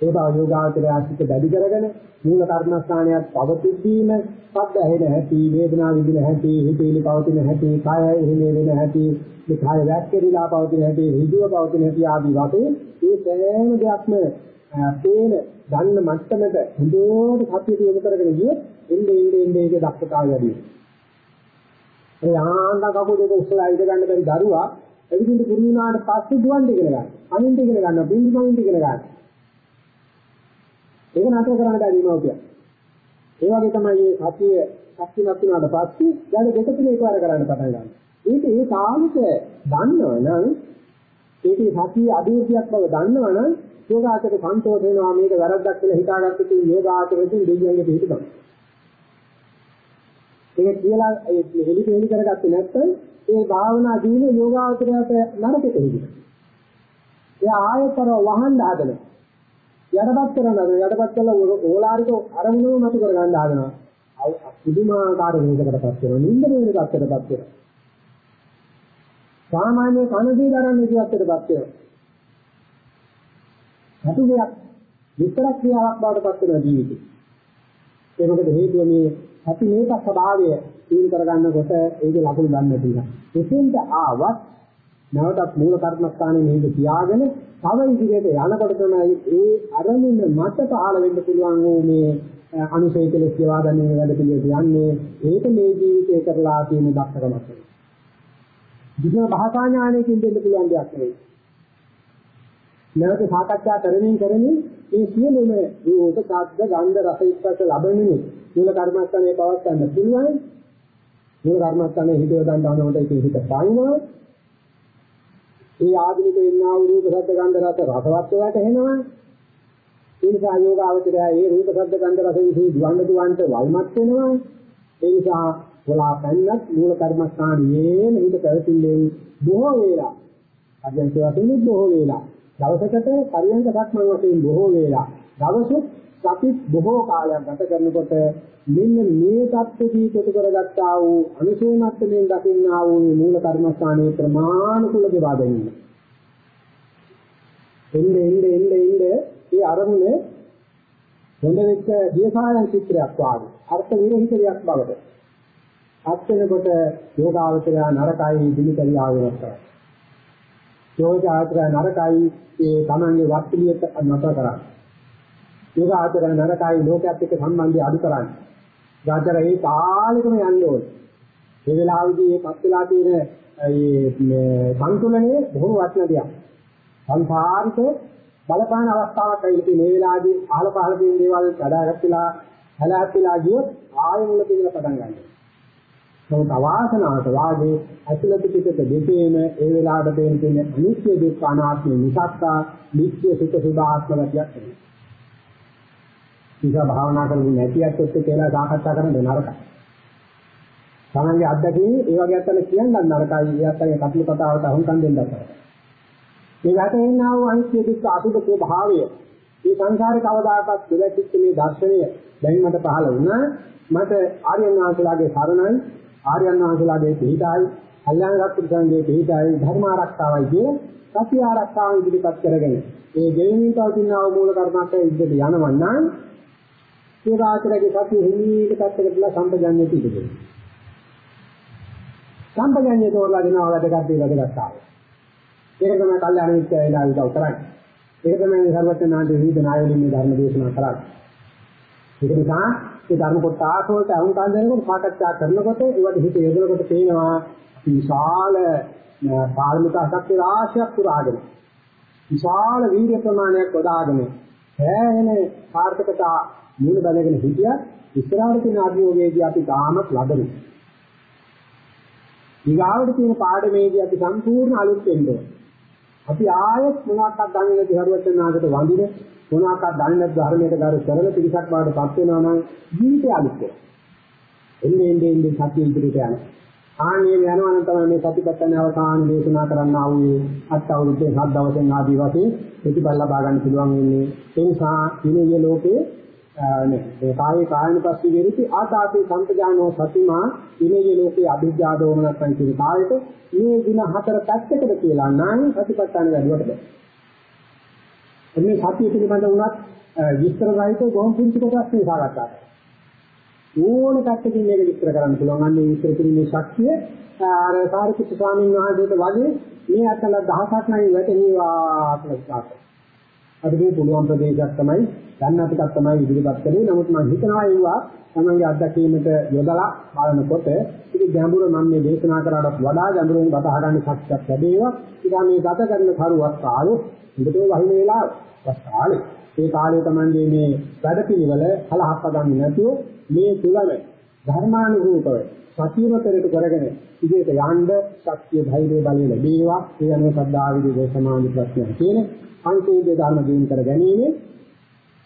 ඒ බව යෝගාචරය ආසිත දැඩි කරගෙන මූල කර්මස්ථානයක් පවතිද්දීම ශබ්ද ඇහෙන හැටි වේදනා විඳින හැටි හිතේලි පවතින හැටි කය එහෙම වෙන හැටි මේ කය වැක්කිරීලා පවතින හැටි ඍජුව පවතින හැටි ආදී වශයෙන් මේ සෑම දෙයක්ම පේන ගන්න මට්ටමට හොඳට සතිය යොමු කරගෙන ගියොත් එන්නේ එන්නේ එන්නේ ඒකේ දක්ෂතාවය වැඩි වෙනවා. ඒ ආන්දා කකුල දෙක උස්සලා ඉඳ ගන්න බැරි දරුවා එවිදින් පුරුදු වුණාට පස්සේ දුවන්න ඉගෙන ගන්න. අනින්ට ඉගෙන ගන්න, බින්දු මනින්ට ඉගෙන ගන්න. ඒක නතර කරන්න බැරි මව්පිය. ඒ වගේ තමයි මේ සතිය ශක්තිමත් වුණාට පස්සේ දැන් දෙක තුන එකවර කරන්න පටන් ගන්නවා. ඒක ඒ කාලෙක දන්නවනම් ඒකේ සතිය අධිවිද්‍යාවක් බව දන්නවනම් යෝගාචර සන්තෝෂ වෙනවා මේක වැරද්දක් කියලා හිතාගත්ත තු යෝගාචරයෙන් දෙවියන්ගේ පිට තමයි. ඒක කියලා ඒ හෙලි හෙලි කරගත්තේ නැත්නම් ඒ භාවනා දීන යෝගාචරයට නරකෙට හිටිනවා. ඒ ආයතන වහන්න හදනවා. යඩපත් කරනවා යඩපත් කළා ඕලාරික අරමුණු මතු කර ගන්න හදනවා. පුදුමාකාර වේදකටපත් වෙනවා. නිින්ද වේදකටපත් වෙනවා. සාමාන්‍ය කනදී දරන්නේ කියත්තටපත් වෙනවා. හතුගයක් විතර ක්‍රියාවක් බවට පත් වෙන ජීවිතේ. ඒ මොකද හේතුව මේ ඇති මේක ස්වභාවය තීර කරගන්නකොට ඒකේ ලකුණු ගන්න තියෙනවා. එතෙන්ට ආවත් නැවතත් මූල කර්මස්ථානයේ මේක තියාගෙන තව ඉදිරියට යනකොට තමයි ඒ අරමුණ මත පහළ වෙන්න පුළුවන් මේ අනුසය කෙලෙස් කියලා ගන්න වැඩ පිළිවෙල යන්නේ ඒක මේ ජීවිතේ කරලා තියෙන දක්ෂකමක්. විද්‍යා භාෂා ඥානයෙන් දෙන්න පුළුවන් දෙයක් නෙවෙයි. නැවත සාකච්ඡා කරමින් කරමින් මේ සියලුම රූප, ශබ්ද, ගන්ධ, රස, ස්පර්ශ ලැබෙන්නේ මූල කර්මස්ථානයේ පවත් ගන්න පුළුවන්. මූල කර්මස්ථානයේ හිත යොදන්න ඕනකොට ඒක හිත පාිනවා. ඒ ආධුනික වෙන්නා වූ රූප, ශබ්ද, ගන්ධ, රස රසවත් වැටෙනවා. ඒ නිසා යෝගාවචරය ඒ රූප, ශබ්ද, ගන්ධ, රස විශ්ේ දුවන්න දුවන්ට වල්මත් වෙනවා. ඒ නිසා වලා පැන්නත් මූල කර්මස්ථානයේ හිත පැවතින්නේ බොහෝ වේලා. අධ්‍යයන වශයෙන් බොහෝ වේලා. දවසකට පරියන්ක සක්මන් වශයෙන් බොහෝ වේලා. දවසෙත් සති බොහෝ කාලයක් ගත කරනකොට මෙන්න මේ தත්ත්වදී කොට කරගත්තා වූ අනුසෝමත්වයෙන් දකින්නා වූ මූල කර්මස්ථානයේ ප්‍රමාණිකුල ගෙවා ගැනීම. එන්නේ එන්නේ එන්නේ එන්නේ මේ අරමුණේ හොඳ වෙච්ච දියසායන් චිත්‍රයක් වාගේ අර්ථ විරහිත දෙයක් බවට පත් වෙනකොට යෝගාවචරය නරකයි දිලිකලිය ආවෙනස් කරයි. යෝගාවචරය නරකයි ඒ තමන්ගේ වක්තිලියට නතර කරන්නේ. යෝගාවචරය නරකයි ලෝකයක් එක්ක සම්බන්ධය අඩු කරන්නේ. යාචර ඒ කාලෙකම යන්න ඕනේ. මේ වෙලාවේදී මේ පත් වෙලා තියෙන මේ සංතුලනයේ බොහොම වටින දෙයක්. සංසාරික බලපාන අවස්ථාවක් ඇවිල්ලා මේ වෙලාවේදී අහල පහල තියෙන දේවල් කඩාගත්තලා හැලහැප්පිලා ගියොත් ආයෙ මුල පිළිල පටන් ගන්නවා. නමුත් අවාසනාවට වාගේ ඇතුළත පිටත දෙකේම ඒ වෙලාවට දෙන තියෙන අනිත්‍ය දුක්ඛ අනාත්ම නිසක්කා නිත්‍ය සුඛ සුභාත්ම ගතියක් තියෙනවා. ඉතින් භාවනා කරන්නේ නැති අත්‍යත් කියලා සාකච්ඡා කරන්න නරකයි. තමන්ගේ අත්දැකීම් ඒ වගේ අත්තල කියන්න නරකයි. ඒ අත්තගේ කපුල කතාවට අහුම්කම් දෙන්නත් නරකයි. මේ වැටෙනා වූ අනිත්‍ය දුක්ඛ අසුභ භාවය මේ සංසාරේ කවදාකවත් දෙලැටිච්ච මේ දර්ශනය දැන් මට පහළ වුණා. මට ආර්යයන් වහන්සේලාගේ සරණයි ආර්යයන් වහන්සේලාගේ පිහිටයි, කල්යාණ රත්නයේ පිහිටයි, ධර්ම ආරක්ෂාවයි කිය සත්‍ය ආරක්ෂාව ඉදිරිපත් කරගෙන ඒ ගෙවිමින් පවතින මූල කර්මස්ථ ඉදිරියට යනවන්නම් ඒ වාචරගේ සත්‍ය හිමීක පැත්තකටලා සම්පජන්‍ය තිබෙනවා. සම්පජන්‍ය තෝරලා දෙනවා වැඩකට දේ වැඩකට ආවේ. ඒක තමයි කල්යාණ මිත්‍ය වෙලා උදව් කරන්නේ. ඒක තමයි සර්වඥාන්ත විවිධ නායකයන් මේ ධර්ම දේශනා කරන්නේ. ඒක නිසා ඒ ධර්ම කොටස වලට අහුම්කම් දෙනකොට සාකච්ඡා කරනකොට ඒවට හිත යොදනකොට පේනවා විශාල පාරමිතා ශක්ති රාශියක් පුරාගෙන විශාල වීර්ය ප්‍රමාණයක් වඩාගෙන හැහෙන සාර්ථකතා මූල බැලගෙන හිටියත් ඉස්සරහට තියෙන අභියෝගයේදී අපි තාමත් ලබන. ඊගාවට තියෙන පාඩමේදී අපි සම්පූර්ණ අලුත් වෙන්නේ. අපි ආයෙත් මොනවාක්වත් දන්නේ නැති හරුවත් නාකට වඳින මොනවාක්වත් දන්නේ නැති ධර්මයට ගරු කරන පිරිසක් බවට පත් වෙනවා නම් ජීවිතය අලුත් වෙනවා. එන්නේ එන්නේ එන්නේ සත්‍ය ඉදිරියට යනවා. ආනිය යනවා නම් තමයි මේ සතිපට්ඨාන අවසාන දේශනා කරන්න ආවේ අත් අවුරුද්දේ හත් දවසෙන් ආදී වශයෙන් ප්‍රතිඵල ලබා ගන්න පුළුවන් වෙන්නේ ඒ නිසා විනය ලෝකේ නේ ඒ කායේ කායනුපස්සී විරිති ආතාපි සම්පජානෝ සතිමා විනය ලෝකේ අභිජ්ජා දෝමනස්සන් කියන කායයට මේ දින හතර පැත්තකට කියලා නම් සතිපට්ඨාන වැඩුවට බෑ එන්නේ සතිය පිළිබඳ උනත් විස්තර සහිතව බොහොම පුංචි කොටස් මේ සාකච්ඡා ඕන පැත්තකින් මේක විස්තර කරන්න පුළුවන්. අන්න ඒ විස්තර කිරීමේ ශක්තිය අර සාරිපුත්තු ස්වාමීන් වහන්සේට වගේ මේ අතල දහසක් නැයි වැටෙනවා කියලා හිතාගන්න. අපිට පුළුවන් ප්‍රදේශයක් තමයි ගන්න ටිකක් තමයි ඉදිරිපත් කළේ. නමුත් මම හිතනවා ඒවා තමන්ගේ අත්දැකීමට යොදලා බලනකොට ඉතින් ගැඹුර මම මේ දේශනා කරාට වඩා ගැඹුරින් බතහ ගන්න ශක්තියක් ලැබේවා. ඉතින් මේ ගත කරන කරුවක් කාලේ ඉඳතෝ වහින වෙලාව කාලේ ඒ කාලේ තමයි මේ වැඩපිළිවෙල කලහප්ප ගන්න නැතුව මේ තුලම ධර්මානුරූපව සතියමතරට කරගෙන ඉදිරියට යන්න ශක්තිය ධෛර්ය බලය ලැබේවා. ඒ අනුව සද්ධා විදේ සමාධි ප්‍රඥා කියන අන්තිමේ ධර්ම දීන් කර ගැනීම.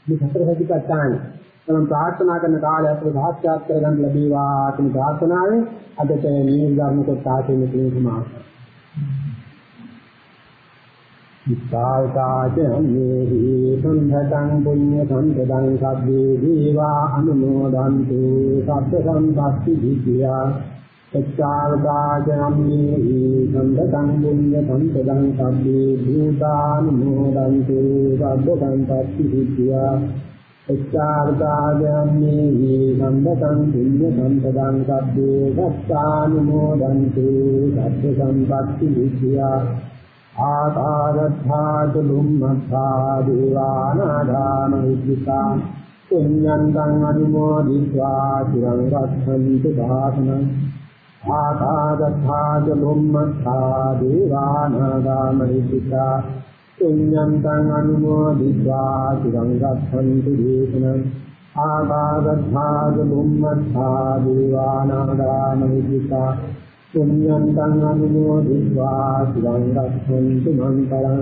මේ සතර සතිපට්ඨාන. නම් ප්‍රාර්ථනා කරන කාලය අපට සාක්ෂාත් කරගන්න ලැබේවා කියන ප්‍රාර්ථනාවෙන් අදට නියම ධර්ම කොට ආශිර්වාද දෙන්න සමාප්ත ඉස්සාවතාචමේහි සම්භතං පුඤ්ඤ සම්පදං සබ්බේ දීවා අනුමෝදන්තු සබ්බ සම්පත්ති විද්‍යා ඉස්සාවතාචමේහි සම්භතං පුඤ්ඤ සම්පදං සබ්බේ භූතානුමෝදන්තු සබ්බ සම්පත්ති විද්‍යා ඉස්සාවතාචමේහි සම්භතං පුඤ්ඤ සම්පදං සබ්බේ සත්තානුමෝදන්තු සබ්බ සම්පත්ති විද්‍යා ආකාරත්ථාතු බුම්මත්ථා දේවානාගාමහිත්‍තිකා පුඤ්ඤන්තං අනුමෝදිत्वा චිරං රක්ඛන්තු දාසනං ආකාරත්ථාතු බුම්මත්ථා දේවානාගාමහිත්‍තිකා පුඤ්ඤන්තං අනුමෝදිत्वा චිරං රක්ඛන්තු දේශනං ආකාරත්ථාතු බුම්මත්ථා දේවානාගාමහිත්‍තිකා පුඤ්ඤන්තං අනුමෝදිत्वा සුවං රක්ඛන්තු මං පරං